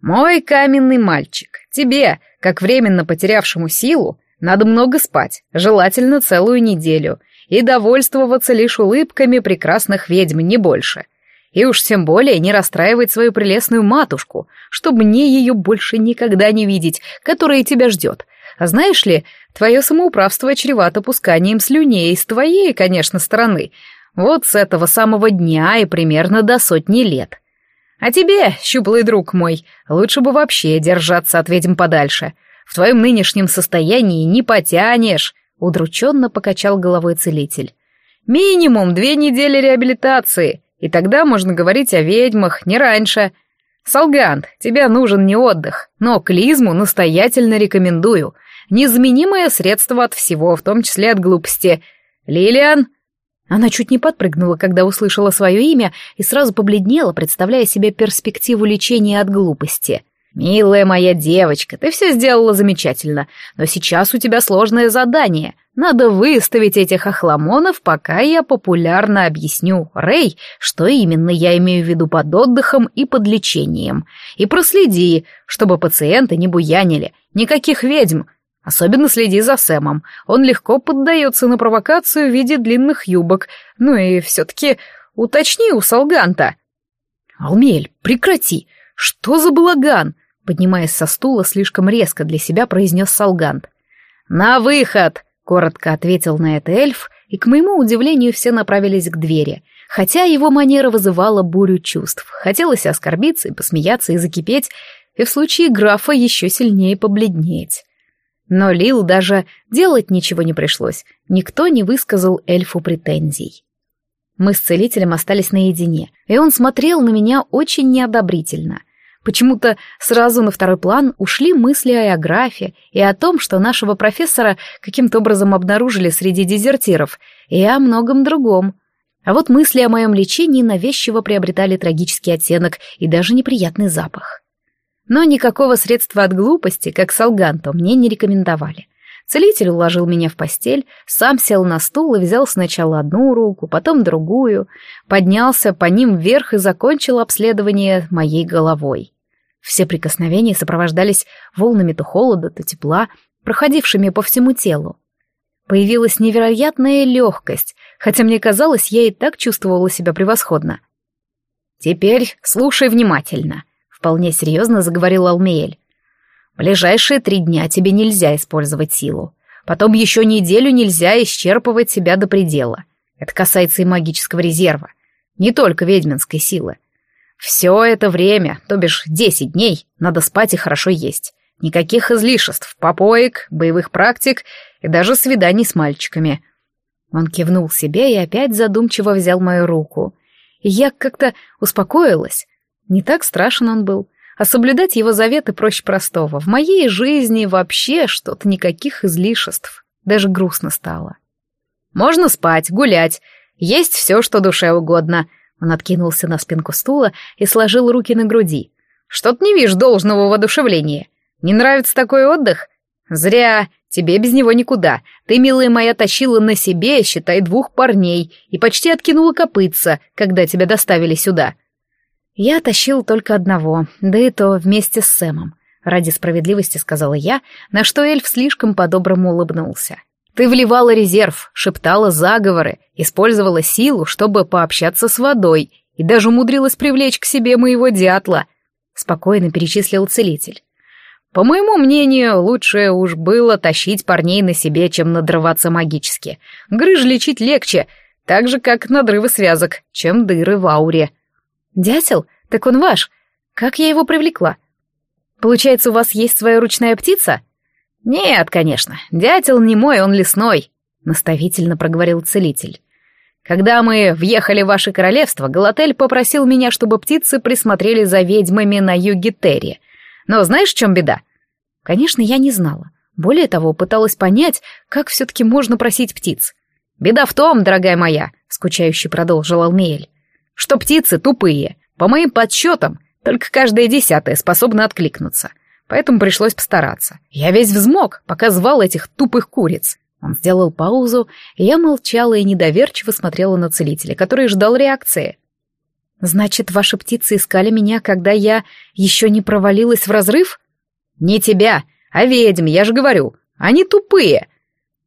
«Мой каменный мальчик, тебе, как временно потерявшему силу, надо много спать, желательно целую неделю, и довольствоваться лишь улыбками прекрасных ведьм, не больше. И уж тем более не расстраивать свою прелестную матушку, чтобы мне ее больше никогда не видеть, которая тебя ждет. А знаешь ли, твое самоуправство чревато пусканием слюней с твоей, конечно, стороны. Вот с этого самого дня и примерно до сотни лет. А тебе, щуплый друг мой, лучше бы вообще держаться от ведьм подальше. В твоем нынешнем состоянии не потянешь, удрученно покачал головой целитель. Минимум две недели реабилитации, и тогда можно говорить о ведьмах, не раньше. Солгант, тебе нужен не отдых, но клизму настоятельно рекомендую. Незаменимое средство от всего, в том числе от глупости. Лилиан...» Она чуть не подпрыгнула, когда услышала свое имя, и сразу побледнела, представляя себе перспективу лечения от глупости. «Милая моя девочка, ты все сделала замечательно, но сейчас у тебя сложное задание. Надо выставить этих охламонов, пока я популярно объясню Рэй, что именно я имею в виду под отдыхом и под лечением. И проследи, чтобы пациенты не буянили, никаких ведьм. Особенно следи за Сэмом, он легко поддается на провокацию в виде длинных юбок. Ну и все-таки уточни у Салганта». «Алмель, прекрати! Что за балаган?» Поднимаясь со стула, слишком резко для себя произнес Салгант. «На выход!» — коротко ответил на это эльф, и, к моему удивлению, все направились к двери, хотя его манера вызывала бурю чувств. Хотелось оскорбиться и посмеяться и закипеть, и в случае графа еще сильнее побледнеть. Но Лил даже делать ничего не пришлось, никто не высказал эльфу претензий. Мы с целителем остались наедине, и он смотрел на меня очень неодобрительно — Почему-то сразу на второй план ушли мысли о графе и о том, что нашего профессора каким-то образом обнаружили среди дезертиров, и о многом другом. А вот мысли о моем лечении навязчиво приобретали трагический оттенок и даже неприятный запах. Но никакого средства от глупости, как салганто, мне не рекомендовали. Целитель уложил меня в постель, сам сел на стул и взял сначала одну руку, потом другую, поднялся по ним вверх и закончил обследование моей головой. Все прикосновения сопровождались волнами то холода, то тепла, проходившими по всему телу. Появилась невероятная легкость, хотя мне казалось, я и так чувствовала себя превосходно. «Теперь слушай внимательно», — вполне серьезно заговорил Алмеэль. «Ближайшие три дня тебе нельзя использовать силу. Потом еще неделю нельзя исчерпывать себя до предела. Это касается и магического резерва, не только ведьминской силы. Все это время, то бишь десять дней, надо спать и хорошо есть. Никаких излишеств, попоек, боевых практик и даже свиданий с мальчиками. Он кивнул себе и опять задумчиво взял мою руку. И я как-то успокоилась. Не так страшен он был. А соблюдать его заветы проще простого. В моей жизни вообще что-то никаких излишеств. Даже грустно стало. Можно спать, гулять, есть все, что душе угодно. Он откинулся на спинку стула и сложил руки на груди. Что-то не вижу должного воодушевления. Не нравится такой отдых? Зря. Тебе без него никуда. Ты, милая моя, тащила на себе, считай, двух парней и почти откинула копытца, когда тебя доставили сюда. Я тащил только одного, да и то вместе с Сэмом. Ради справедливости сказала я, на что эльф слишком по-доброму улыбнулся. Ты вливала резерв, шептала заговоры, использовала силу, чтобы пообщаться с водой, и даже умудрилась привлечь к себе моего дятла. Спокойно перечислил целитель. По моему мнению, лучше уж было тащить парней на себе, чем надрываться магически. Грыж лечить легче, так же, как надрывы связок, чем дыры в ауре. Дятел? Так он ваш. Как я его привлекла? Получается, у вас есть своя ручная птица? Нет, конечно. Дятел не мой, он лесной, наставительно проговорил целитель. Когда мы въехали в ваше королевство, Галатель попросил меня, чтобы птицы присмотрели за ведьмами на юге Терри — но знаешь, в чем беда? Конечно, я не знала. Более того, пыталась понять, как все-таки можно просить птиц. «Беда в том, дорогая моя», — скучающе продолжил Алмеэль, «что птицы тупые. По моим подсчетам, только каждая десятая способна откликнуться. Поэтому пришлось постараться. Я весь взмок, пока звал этих тупых куриц». Он сделал паузу, и я молчала и недоверчиво смотрела на целителя, который ждал реакции. Значит, ваши птицы искали меня, когда я еще не провалилась в разрыв? Не тебя, а ведьм, я же говорю. Они тупые.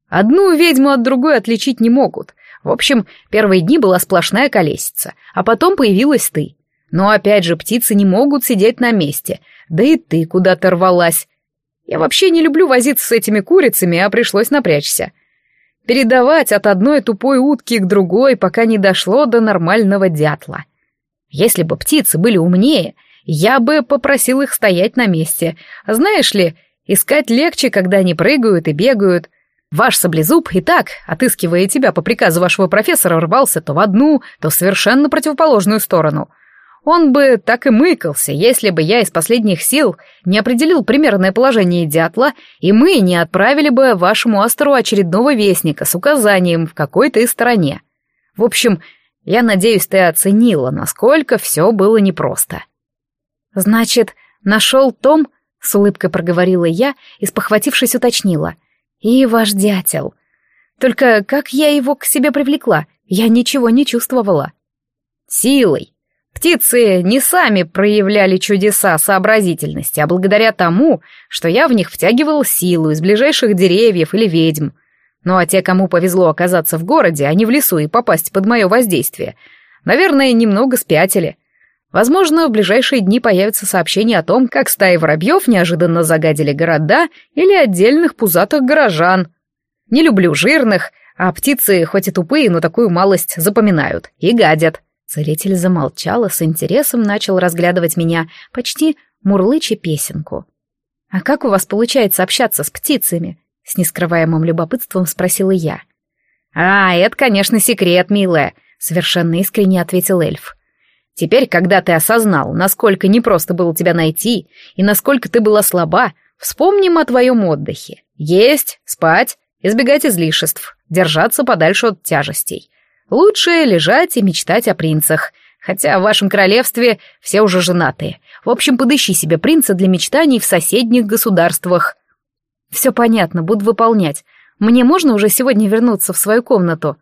Одну ведьму от другой отличить не могут. В общем, первые дни была сплошная колесица, а потом появилась ты. Но опять же, птицы не могут сидеть на месте, да и ты куда-то рвалась. Я вообще не люблю возиться с этими курицами, а пришлось напрячься. Передавать от одной тупой утки к другой, пока не дошло до нормального дятла. Если бы птицы были умнее, я бы попросил их стоять на месте. Знаешь ли, искать легче, когда они прыгают и бегают. Ваш саблезуб и так, отыскивая тебя по приказу вашего профессора, рвался то в одну, то в совершенно противоположную сторону. Он бы так и мыкался, если бы я из последних сил не определил примерное положение дятла, и мы не отправили бы вашему астру очередного вестника с указанием, в какой ты стороне. В общем, я надеюсь, ты оценила, насколько все было непросто. Значит, нашел Том, с улыбкой проговорила я и, спохватившись, уточнила. И ваш дятел. Только как я его к себе привлекла? Я ничего не чувствовала. Силой. Птицы не сами проявляли чудеса сообразительности, а благодаря тому, что я в них втягивал силу из ближайших деревьев или ведьм — ну а те, кому повезло оказаться в городе, а не в лесу и попасть под мое воздействие, наверное, немного спятили. Возможно, в ближайшие дни появятся сообщения о том, как стаи воробьев неожиданно загадили города или отдельных пузатых горожан. Не люблю жирных, а птицы, хоть и тупые, но такую малость запоминают и гадят. Целитель замолчал и с интересом начал разглядывать меня, почти мурлыча песенку. «А как у вас получается общаться с птицами? С нескрываемым любопытством спросила я. «А, это, конечно, секрет, милая», — совершенно искренне ответил эльф. «Теперь, когда ты осознал, насколько непросто было тебя найти и насколько ты была слаба, вспомним о твоем отдыхе. Есть, спать, избегать излишеств, держаться подальше от тяжестей. Лучше лежать и мечтать о принцах, хотя в вашем королевстве все уже женатые. В общем, подыщи себе принца для мечтаний в соседних государствах». Все понятно, буду выполнять. Мне можно уже сегодня вернуться в свою комнату?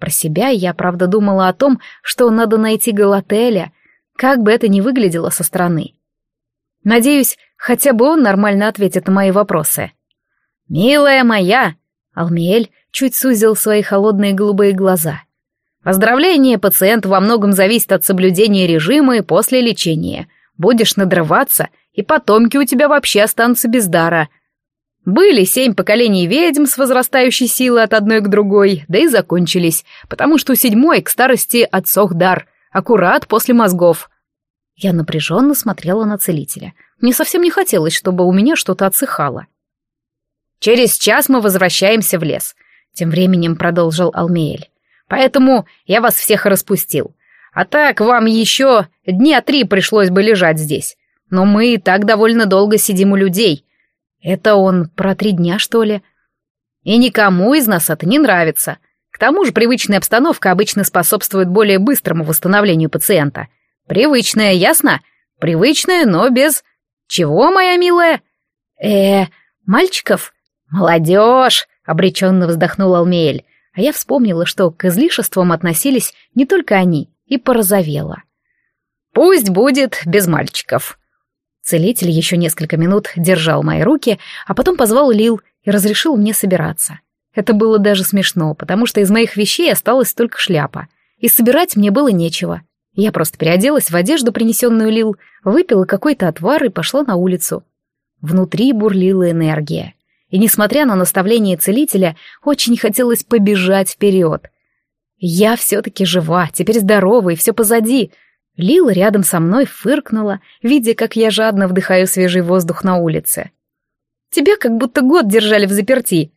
Про себя я, правда, думала о том, что надо найти Галателя, как бы это ни выглядело со стороны. Надеюсь, хотя бы он нормально ответит на мои вопросы. «Милая моя!» — Алмиэль чуть сузил свои холодные голубые глаза. «Поздравление, пациент во многом зависит от соблюдения режима и после лечения. Будешь надрываться, и потомки у тебя вообще останутся без дара. Были семь поколений ведьм с возрастающей силой от одной к другой, да и закончились, потому что седьмой к старости отсох дар, аккурат после мозгов. Я напряженно смотрела на целителя. Мне совсем не хотелось, чтобы у меня что-то отсыхало. «Через час мы возвращаемся в лес», — тем временем продолжил Алмеэль. «Поэтому я вас всех распустил. А так вам еще дня три пришлось бы лежать здесь. Но мы и так довольно долго сидим у людей. Это он про три дня, что ли? И никому из нас это не нравится. К тому же привычная обстановка обычно способствует более быстрому восстановлению пациента. Привычная, ясно? Привычная, но без... Чего, моя милая? э мальчиков? Молодежь! Обреченно вздохнул Алмеэль. А я вспомнила, что к излишествам относились не только они, и порозовела. «Пусть будет без мальчиков», Целитель еще несколько минут держал мои руки, а потом позвал Лил и разрешил мне собираться. Это было даже смешно, потому что из моих вещей осталась только шляпа, и собирать мне было нечего. Я просто переоделась в одежду, принесенную Лил, выпила какой-то отвар и пошла на улицу. Внутри бурлила энергия. И, несмотря на наставление целителя, очень хотелось побежать вперед. Я все-таки жива, теперь здорова, и все позади — Лила рядом со мной фыркнула, видя, как я жадно вдыхаю свежий воздух на улице. «Тебя как будто год держали в заперти».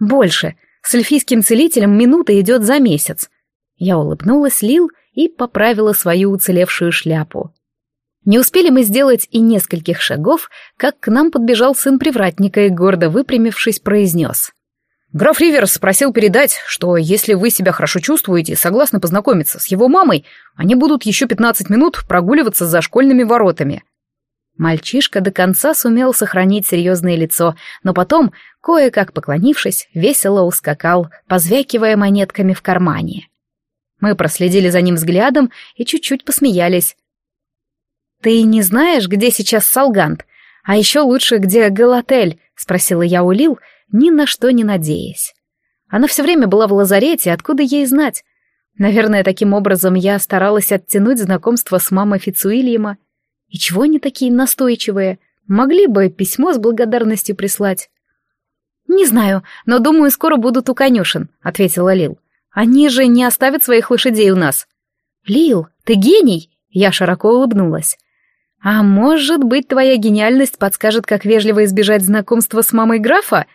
«Больше. С эльфийским целителем минута идет за месяц». Я улыбнулась Лил и поправила свою уцелевшую шляпу. Не успели мы сделать и нескольких шагов, как к нам подбежал сын привратника и, гордо выпрямившись, произнес. Граф Риверс просил передать, что если вы себя хорошо чувствуете и согласны познакомиться с его мамой, они будут еще 15 минут прогуливаться за школьными воротами. Мальчишка до конца сумел сохранить серьезное лицо, но потом, кое-как поклонившись, весело ускакал, позвякивая монетками в кармане. Мы проследили за ним взглядом и чуть-чуть посмеялись. «Ты не знаешь, где сейчас Салгант? А еще лучше, где Галатель?» — спросила я у Лил, — ни на что не надеясь. Она все время была в лазарете, откуда ей знать? Наверное, таким образом я старалась оттянуть знакомство с мамой Фицуильяма. И чего они такие настойчивые? Могли бы письмо с благодарностью прислать. «Не знаю, но думаю, скоро будут у конюшен», — ответила Лил. «Они же не оставят своих лошадей у нас». «Лил, ты гений!» — я широко улыбнулась. «А может быть, твоя гениальность подскажет, как вежливо избежать знакомства с мамой графа?»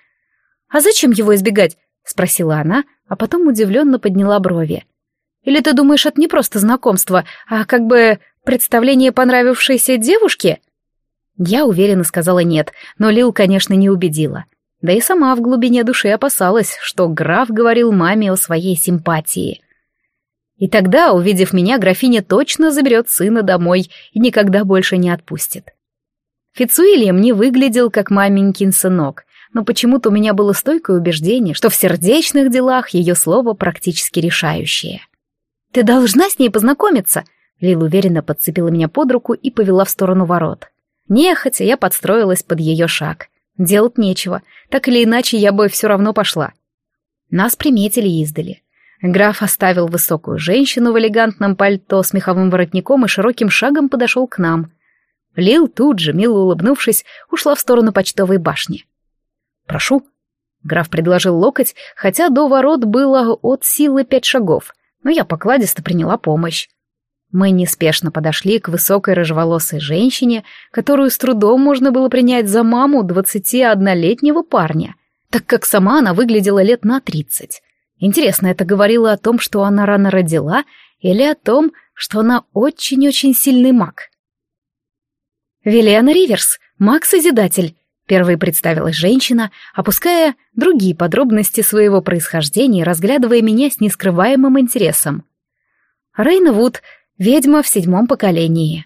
«А зачем его избегать?» — спросила она, а потом удивленно подняла брови. «Или ты думаешь, это не просто знакомство, а как бы представление понравившейся девушки?» Я уверенно сказала нет, но Лил, конечно, не убедила. Да и сама в глубине души опасалась, что граф говорил маме о своей симпатии. И тогда, увидев меня, графиня точно заберет сына домой и никогда больше не отпустит. Фицуильям не выглядел как маменькин сынок, но почему-то у меня было стойкое убеждение, что в сердечных делах ее слово практически решающее. «Ты должна с ней познакомиться!» Лил уверенно подцепила меня под руку и повела в сторону ворот. Нехотя я подстроилась под ее шаг. Делать нечего, так или иначе я бы все равно пошла. Нас приметили издали. Граф оставил высокую женщину в элегантном пальто с меховым воротником и широким шагом подошел к нам. Лил тут же, мило улыбнувшись, ушла в сторону почтовой башни. «Прошу». Граф предложил локоть, хотя до ворот было от силы пять шагов, но я покладисто приняла помощь. Мы неспешно подошли к высокой рыжеволосой женщине, которую с трудом можно было принять за маму двадцати однолетнего парня, так как сама она выглядела лет на тридцать. Интересно, это говорило о том, что она рано родила, или о том, что она очень-очень сильный маг? «Велиана Риверс, маг-созидатель», Первой представилась женщина, опуская другие подробности своего происхождения разглядывая меня с нескрываемым интересом. Рейна Вуд, ведьма в седьмом поколении.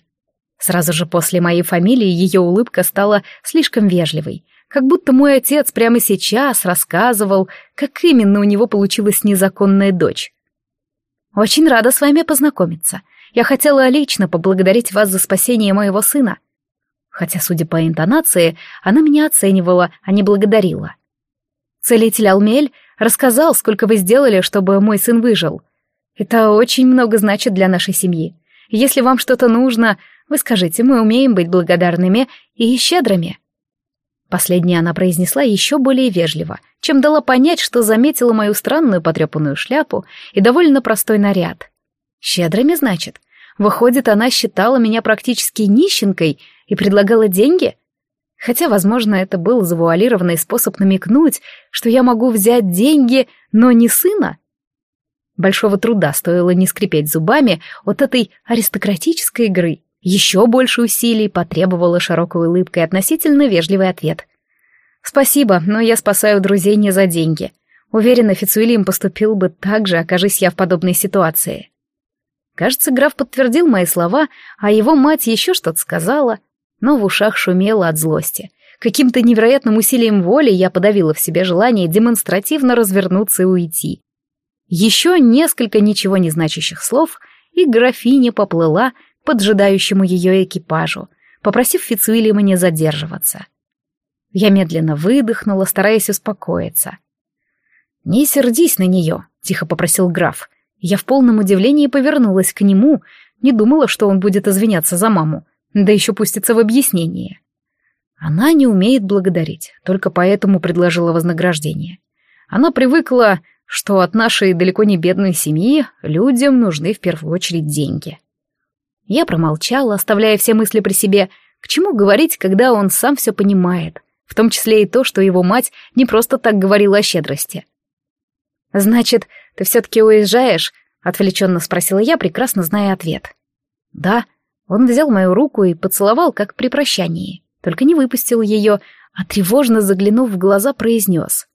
Сразу же после моей фамилии ее улыбка стала слишком вежливой, как будто мой отец прямо сейчас рассказывал, как именно у него получилась незаконная дочь. «Очень рада с вами познакомиться. Я хотела лично поблагодарить вас за спасение моего сына хотя, судя по интонации, она меня оценивала, а не благодарила. Целитель Алмель рассказал, сколько вы сделали, чтобы мой сын выжил. Это очень много значит для нашей семьи. Если вам что-то нужно, вы скажите, мы умеем быть благодарными и щедрыми. Последнее она произнесла еще более вежливо, чем дала понять, что заметила мою странную потрепанную шляпу и довольно простой наряд. Щедрыми, значит? Выходит, она считала меня практически нищенкой и предлагала деньги? Хотя, возможно, это был завуалированный способ намекнуть, что я могу взять деньги, но не сына. Большого труда стоило не скрипеть зубами от этой аристократической игры. Еще больше усилий потребовала широкой улыбкой относительно вежливый ответ. «Спасибо, но я спасаю друзей не за деньги. Уверена, Фицуильям поступил бы так же, окажись я в подобной ситуации». Кажется, граф подтвердил мои слова, а его мать еще что-то сказала, но в ушах шумело от злости. Каким-то невероятным усилием воли я подавила в себе желание демонстративно развернуться и уйти. Еще несколько ничего не значащих слов, и графиня поплыла к поджидающему ее экипажу, попросив Фицуильяма не задерживаться. Я медленно выдохнула, стараясь успокоиться. «Не сердись на нее», — тихо попросил граф. Я в полном удивлении повернулась к нему, не думала, что он будет извиняться за маму, да еще пустится в объяснение. Она не умеет благодарить, только поэтому предложила вознаграждение. Она привыкла, что от нашей далеко не бедной семьи людям нужны в первую очередь деньги. Я промолчала, оставляя все мысли при себе, к чему говорить, когда он сам все понимает, в том числе и то, что его мать не просто так говорила о щедрости. «Значит, ты все-таки уезжаешь?» — отвлеченно спросила я, прекрасно зная ответ. «Да». Он взял мою руку и поцеловал, как при прощании, только не выпустил ее, а тревожно заглянув в глаза, произнес.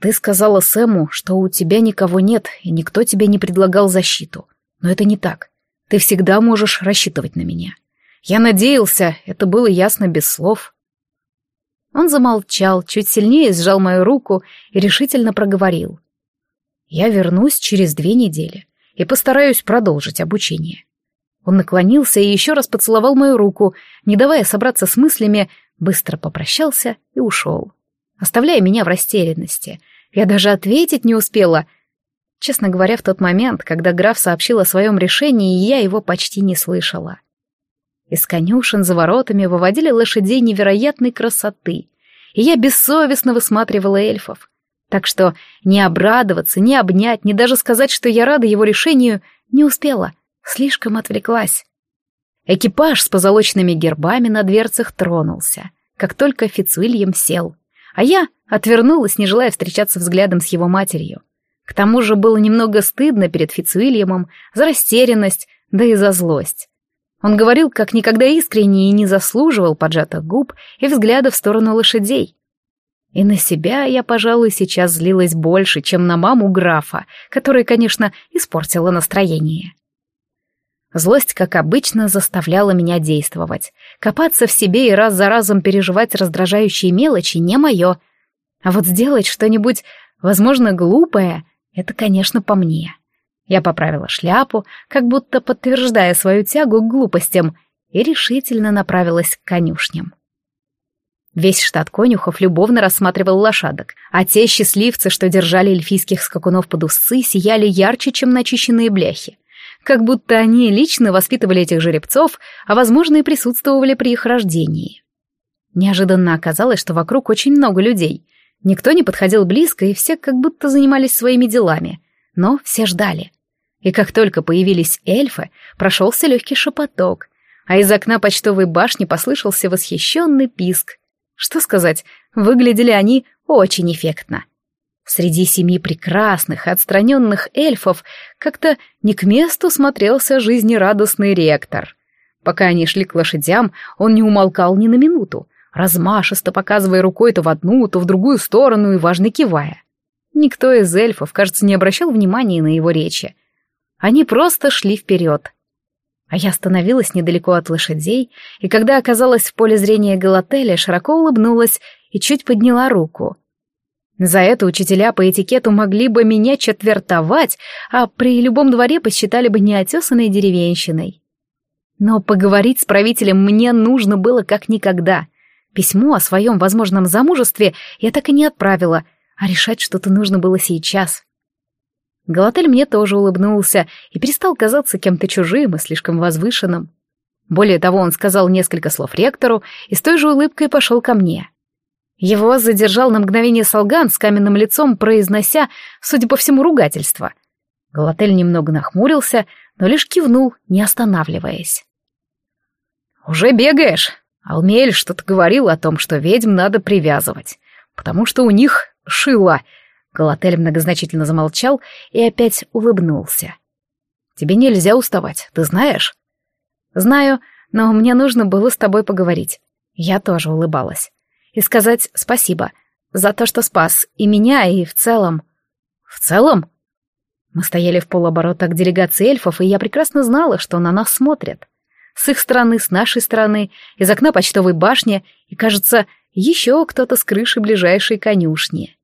«Ты сказала Сэму, что у тебя никого нет, и никто тебе не предлагал защиту. Но это не так. Ты всегда можешь рассчитывать на меня. Я надеялся, это было ясно без слов». Он замолчал, чуть сильнее сжал мою руку и решительно проговорил. Я вернусь через две недели и постараюсь продолжить обучение. Он наклонился и еще раз поцеловал мою руку, не давая собраться с мыслями, быстро попрощался и ушел, оставляя меня в растерянности. Я даже ответить не успела. Честно говоря, в тот момент, когда граф сообщил о своем решении, я его почти не слышала. Из конюшен за воротами выводили лошадей невероятной красоты, и я бессовестно высматривала эльфов. Так что ни обрадоваться, ни обнять, ни даже сказать, что я рада его решению, не успела. Слишком отвлеклась. Экипаж с позолоченными гербами на дверцах тронулся, как только Фицуильям сел. А я отвернулась, не желая встречаться взглядом с его матерью. К тому же было немного стыдно перед Фицуильямом за растерянность, да и за злость. Он говорил как никогда искренне и не заслуживал поджатых губ и взгляда в сторону лошадей. И на себя я, пожалуй, сейчас злилась больше, чем на маму графа, которая, конечно, испортила настроение. Злость, как обычно, заставляла меня действовать. Копаться в себе и раз за разом переживать раздражающие мелочи не мое. А вот сделать что-нибудь, возможно, глупое, это, конечно, по мне. Я поправила шляпу, как будто подтверждая свою тягу к глупостям, и решительно направилась к конюшням. Весь штат конюхов любовно рассматривал лошадок, а те счастливцы, что держали эльфийских скакунов под усы, сияли ярче, чем начищенные бляхи. Как будто они лично воспитывали этих жеребцов, а, возможно, и присутствовали при их рождении. Неожиданно оказалось, что вокруг очень много людей. Никто не подходил близко, и все как будто занимались своими делами. Но все ждали. И как только появились эльфы, прошелся легкий шепоток, а из окна почтовой башни послышался восхищенный писк — что сказать, выглядели они очень эффектно. Среди семи прекрасных, отстраненных эльфов как-то не к месту смотрелся жизнерадостный ректор. Пока они шли к лошадям, он не умолкал ни на минуту, размашисто показывая рукой то в одну, то в другую сторону и важно кивая. Никто из эльфов, кажется, не обращал внимания на его речи. Они просто шли вперед, а я остановилась недалеко от лошадей, и когда оказалась в поле зрения Галателя, широко улыбнулась и чуть подняла руку. За это учителя по этикету могли бы меня четвертовать, а при любом дворе посчитали бы неотесанной деревенщиной. Но поговорить с правителем мне нужно было как никогда. Письмо о своем возможном замужестве я так и не отправила, а решать что-то нужно было сейчас. Галатель мне тоже улыбнулся и перестал казаться кем-то чужим и слишком возвышенным. Более того, он сказал несколько слов ректору и с той же улыбкой пошел ко мне. Его задержал на мгновение Солган с каменным лицом, произнося, судя по всему, ругательство. Галатель немного нахмурился, но лишь кивнул, не останавливаясь. «Уже бегаешь?» Алмель что-то говорил о том, что ведьм надо привязывать, потому что у них шило. Галатель многозначительно замолчал и опять улыбнулся. «Тебе нельзя уставать, ты знаешь?» «Знаю, но мне нужно было с тобой поговорить». Я тоже улыбалась. И сказать спасибо за то, что спас и меня, и в целом. В целом? Мы стояли в полоборота к делегации эльфов, и я прекрасно знала, что на нас смотрят. С их стороны, с нашей стороны, из окна почтовой башни, и, кажется, еще кто-то с крыши ближайшей конюшни.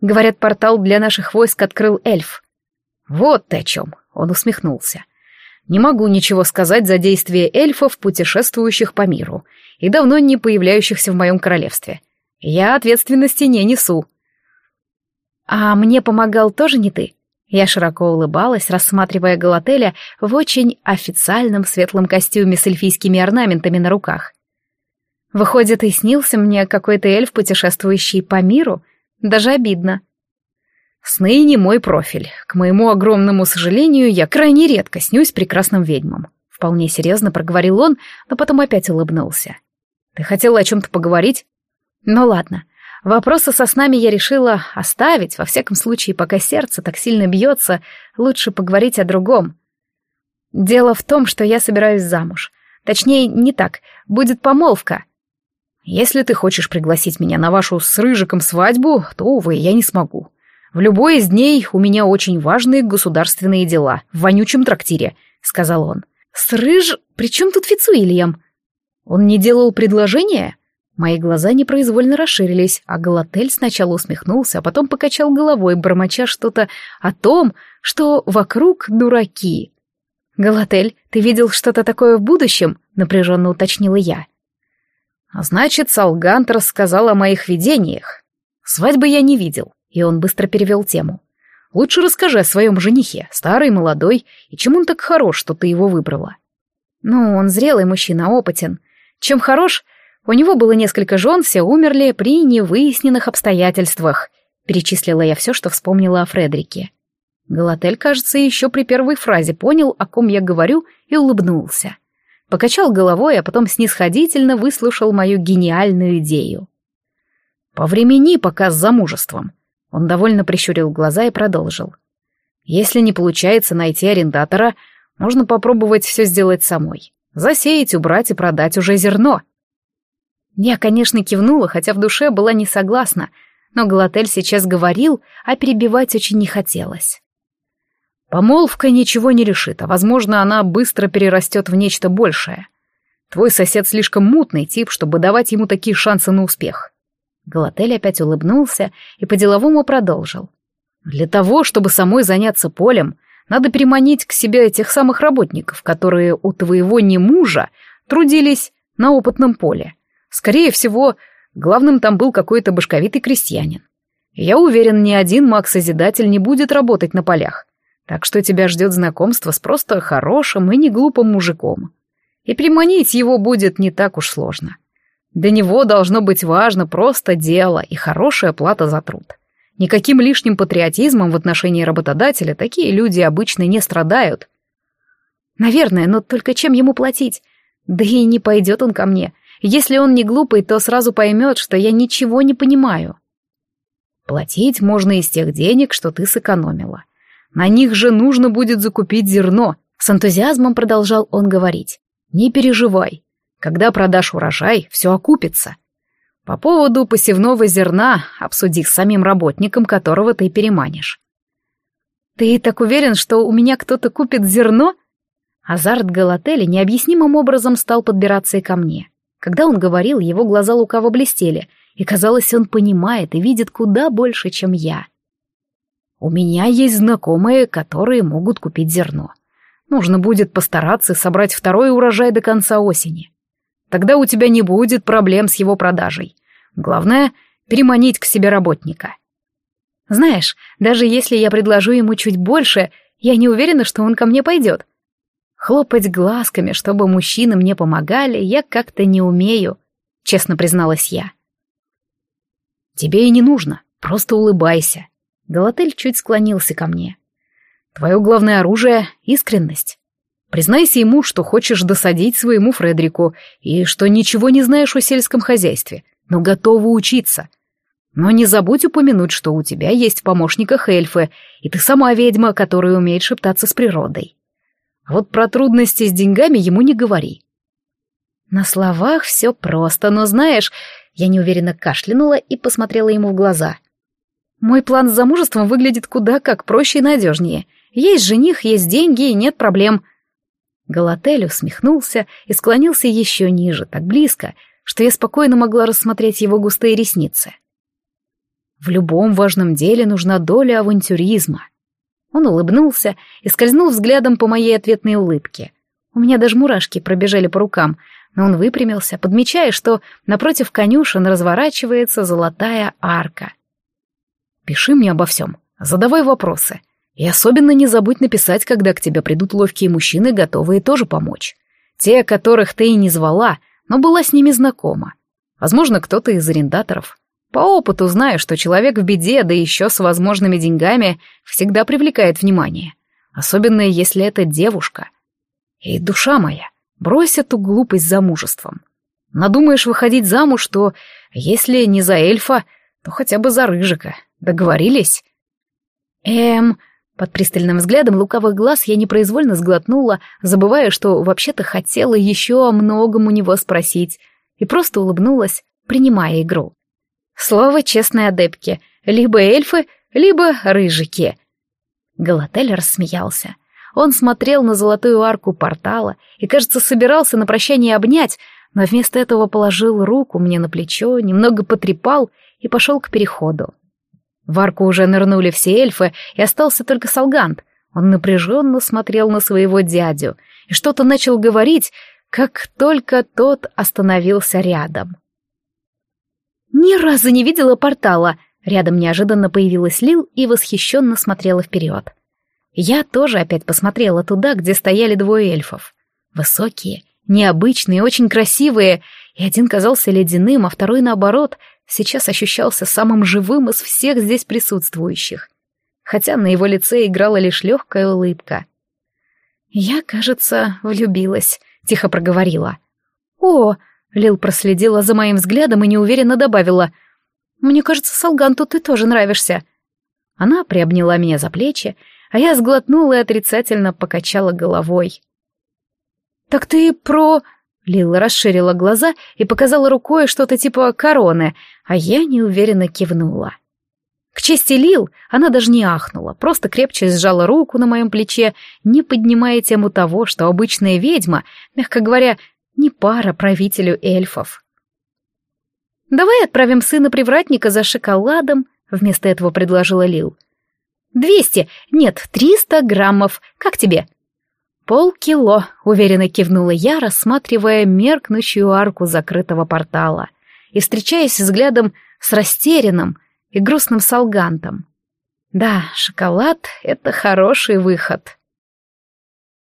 Говорят, портал для наших войск открыл эльф. Вот ты о чем, он усмехнулся. Не могу ничего сказать за действия эльфов, путешествующих по миру, и давно не появляющихся в моем королевстве. Я ответственности не несу. А мне помогал тоже не ты? Я широко улыбалась, рассматривая Галателя в очень официальном светлом костюме с эльфийскими орнаментами на руках. Выходит, и снился мне какой-то эльф, путешествующий по миру? Даже обидно. Сны не мой профиль. К моему огромному сожалению, я крайне редко снюсь прекрасным ведьмам. Вполне серьезно проговорил он, но потом опять улыбнулся. Ты хотела о чем-то поговорить? Ну ладно, Вопросы со снами я решила оставить, во всяком случае, пока сердце так сильно бьется, лучше поговорить о другом. Дело в том, что я собираюсь замуж. Точнее, не так, будет помолвка. Если ты хочешь пригласить меня на вашу с Рыжиком свадьбу, то, увы, я не смогу. В любой из дней у меня очень важные государственные дела, в вонючем трактире, — сказал он. С Рыж... При чем тут Фицуильям? Он не делал предложения? Мои глаза непроизвольно расширились, а Галатель сначала усмехнулся, а потом покачал головой, бормоча что-то о том, что вокруг дураки. «Галатель, ты видел что-то такое в будущем?» — напряженно уточнила я. «А значит, Салгант рассказал о моих видениях. Свадьбы я не видел», и он быстро перевел тему. «Лучше расскажи о своем женихе, старый, молодой, и чем он так хорош, что ты его выбрала?» «Ну, он зрелый мужчина, опытен. Чем хорош, у него было несколько жен, все умерли при невыясненных обстоятельствах. Перечислила я все, что вспомнила о Фредерике. Галатель, кажется, еще при первой фразе понял, о ком я говорю, и улыбнулся. Покачал головой, а потом снисходительно выслушал мою гениальную идею. «По времени пока с замужеством». Он довольно прищурил глаза и продолжил. «Если не получается найти арендатора, можно попробовать все сделать самой. Засеять, убрать и продать уже зерно. Я, конечно, кивнула, хотя в душе была не согласна, но Галатель сейчас говорил, а перебивать очень не хотелось. Помолвка ничего не решит, а, возможно, она быстро перерастет в нечто большее. Твой сосед слишком мутный тип, чтобы давать ему такие шансы на успех. Галатель опять улыбнулся и по-деловому продолжил. Для того, чтобы самой заняться полем, надо переманить к себе этих самых работников, которые у твоего не мужа трудились на опытном поле. Скорее всего, главным там был какой-то башковитый крестьянин. Я уверен, ни один маг-созидатель не будет работать на полях. Так что тебя ждет знакомство с просто хорошим и не глупым мужиком. И приманить его будет не так уж сложно. Для него должно быть важно просто дело и хорошая плата за труд. Никаким лишним патриотизмом в отношении работодателя такие люди обычно не страдают. Наверное, но только чем ему платить? Да и не пойдет он ко мне. Если он не глупый, то сразу поймет, что я ничего не понимаю. Платить можно из тех денег, что ты сэкономила. На них же нужно будет закупить зерно. С энтузиазмом продолжал он говорить. Не переживай. Когда продашь урожай, все окупится. По поводу посевного зерна обсуди с самим работником, которого ты переманишь. Ты так уверен, что у меня кто-то купит зерно? Азарт Галатели необъяснимым образом стал подбираться и ко мне. Когда он говорил, его глаза лукаво блестели, и казалось, он понимает и видит куда больше, чем я. У меня есть знакомые, которые могут купить зерно. Нужно будет постараться собрать второй урожай до конца осени. Тогда у тебя не будет проблем с его продажей. Главное — переманить к себе работника. Знаешь, даже если я предложу ему чуть больше, я не уверена, что он ко мне пойдет. Хлопать глазками, чтобы мужчины мне помогали, я как-то не умею, честно призналась я. Тебе и не нужно, просто улыбайся. Галатель чуть склонился ко мне. Твое главное оружие — искренность. Признайся ему, что хочешь досадить своему Фредерику и что ничего не знаешь о сельском хозяйстве, но готова учиться. Но не забудь упомянуть, что у тебя есть в помощниках и ты сама ведьма, которая умеет шептаться с природой. А вот про трудности с деньгами ему не говори. На словах все просто, но знаешь, я неуверенно кашлянула и посмотрела ему в глаза. Мой план с замужеством выглядит куда как проще и надежнее. Есть жених, есть деньги и нет проблем. Галатель усмехнулся и склонился еще ниже, так близко, что я спокойно могла рассмотреть его густые ресницы. В любом важном деле нужна доля авантюризма. Он улыбнулся и скользнул взглядом по моей ответной улыбке. У меня даже мурашки пробежали по рукам, но он выпрямился, подмечая, что напротив конюшен разворачивается золотая арка. «Пиши мне обо всем, задавай вопросы, и особенно не забудь написать, когда к тебе придут ловкие мужчины, готовые тоже помочь. Те, которых ты и не звала, но была с ними знакома. Возможно, кто-то из арендаторов. По опыту знаю, что человек в беде, да еще с возможными деньгами, всегда привлекает внимание. Особенно, если это девушка. И душа моя, брось эту глупость замужеством. Надумаешь выходить замуж, то, если не за эльфа, то хотя бы за рыжика. Договорились? Эм... Под пристальным взглядом луковых глаз я непроизвольно сглотнула, забывая, что вообще-то хотела еще о многом у него спросить, и просто улыбнулась, принимая игру. Слово честной адепки. Либо эльфы, либо рыжики. Галатель рассмеялся. Он смотрел на золотую арку портала и, кажется, собирался на прощание обнять, но вместо этого положил руку мне на плечо, немного потрепал и пошел к переходу. В арку уже нырнули все эльфы, и остался только Салгант. Он напряженно смотрел на своего дядю и что-то начал говорить, как только тот остановился рядом. Ни разу не видела портала. Рядом неожиданно появилась Лил и восхищенно смотрела вперед. Я тоже опять посмотрела туда, где стояли двое эльфов. Высокие, необычные, очень красивые, и один казался ледяным, а второй, наоборот, сейчас ощущался самым живым из всех здесь присутствующих. Хотя на его лице играла лишь легкая улыбка. «Я, кажется, влюбилась», — тихо проговорила. «О, Лил проследила за моим взглядом и неуверенно добавила. «Мне кажется, Салганту ты тоже нравишься». Она приобняла меня за плечи, а я сглотнула и отрицательно покачала головой. «Так ты про...» Лила расширила глаза и показала рукой что-то типа короны, а я неуверенно кивнула. К чести Лил, она даже не ахнула, просто крепче сжала руку на моем плече, не поднимая тему того, что обычная ведьма, мягко говоря, не пара правителю эльфов. «Давай отправим сына привратника за шоколадом», — вместо этого предложила Лил. «Двести, нет, триста граммов. Как тебе?» «Полкило», — уверенно кивнула я, рассматривая меркнущую арку закрытого портала и встречаясь взглядом с растерянным и грустным солгантом. «Да, шоколад — это хороший выход».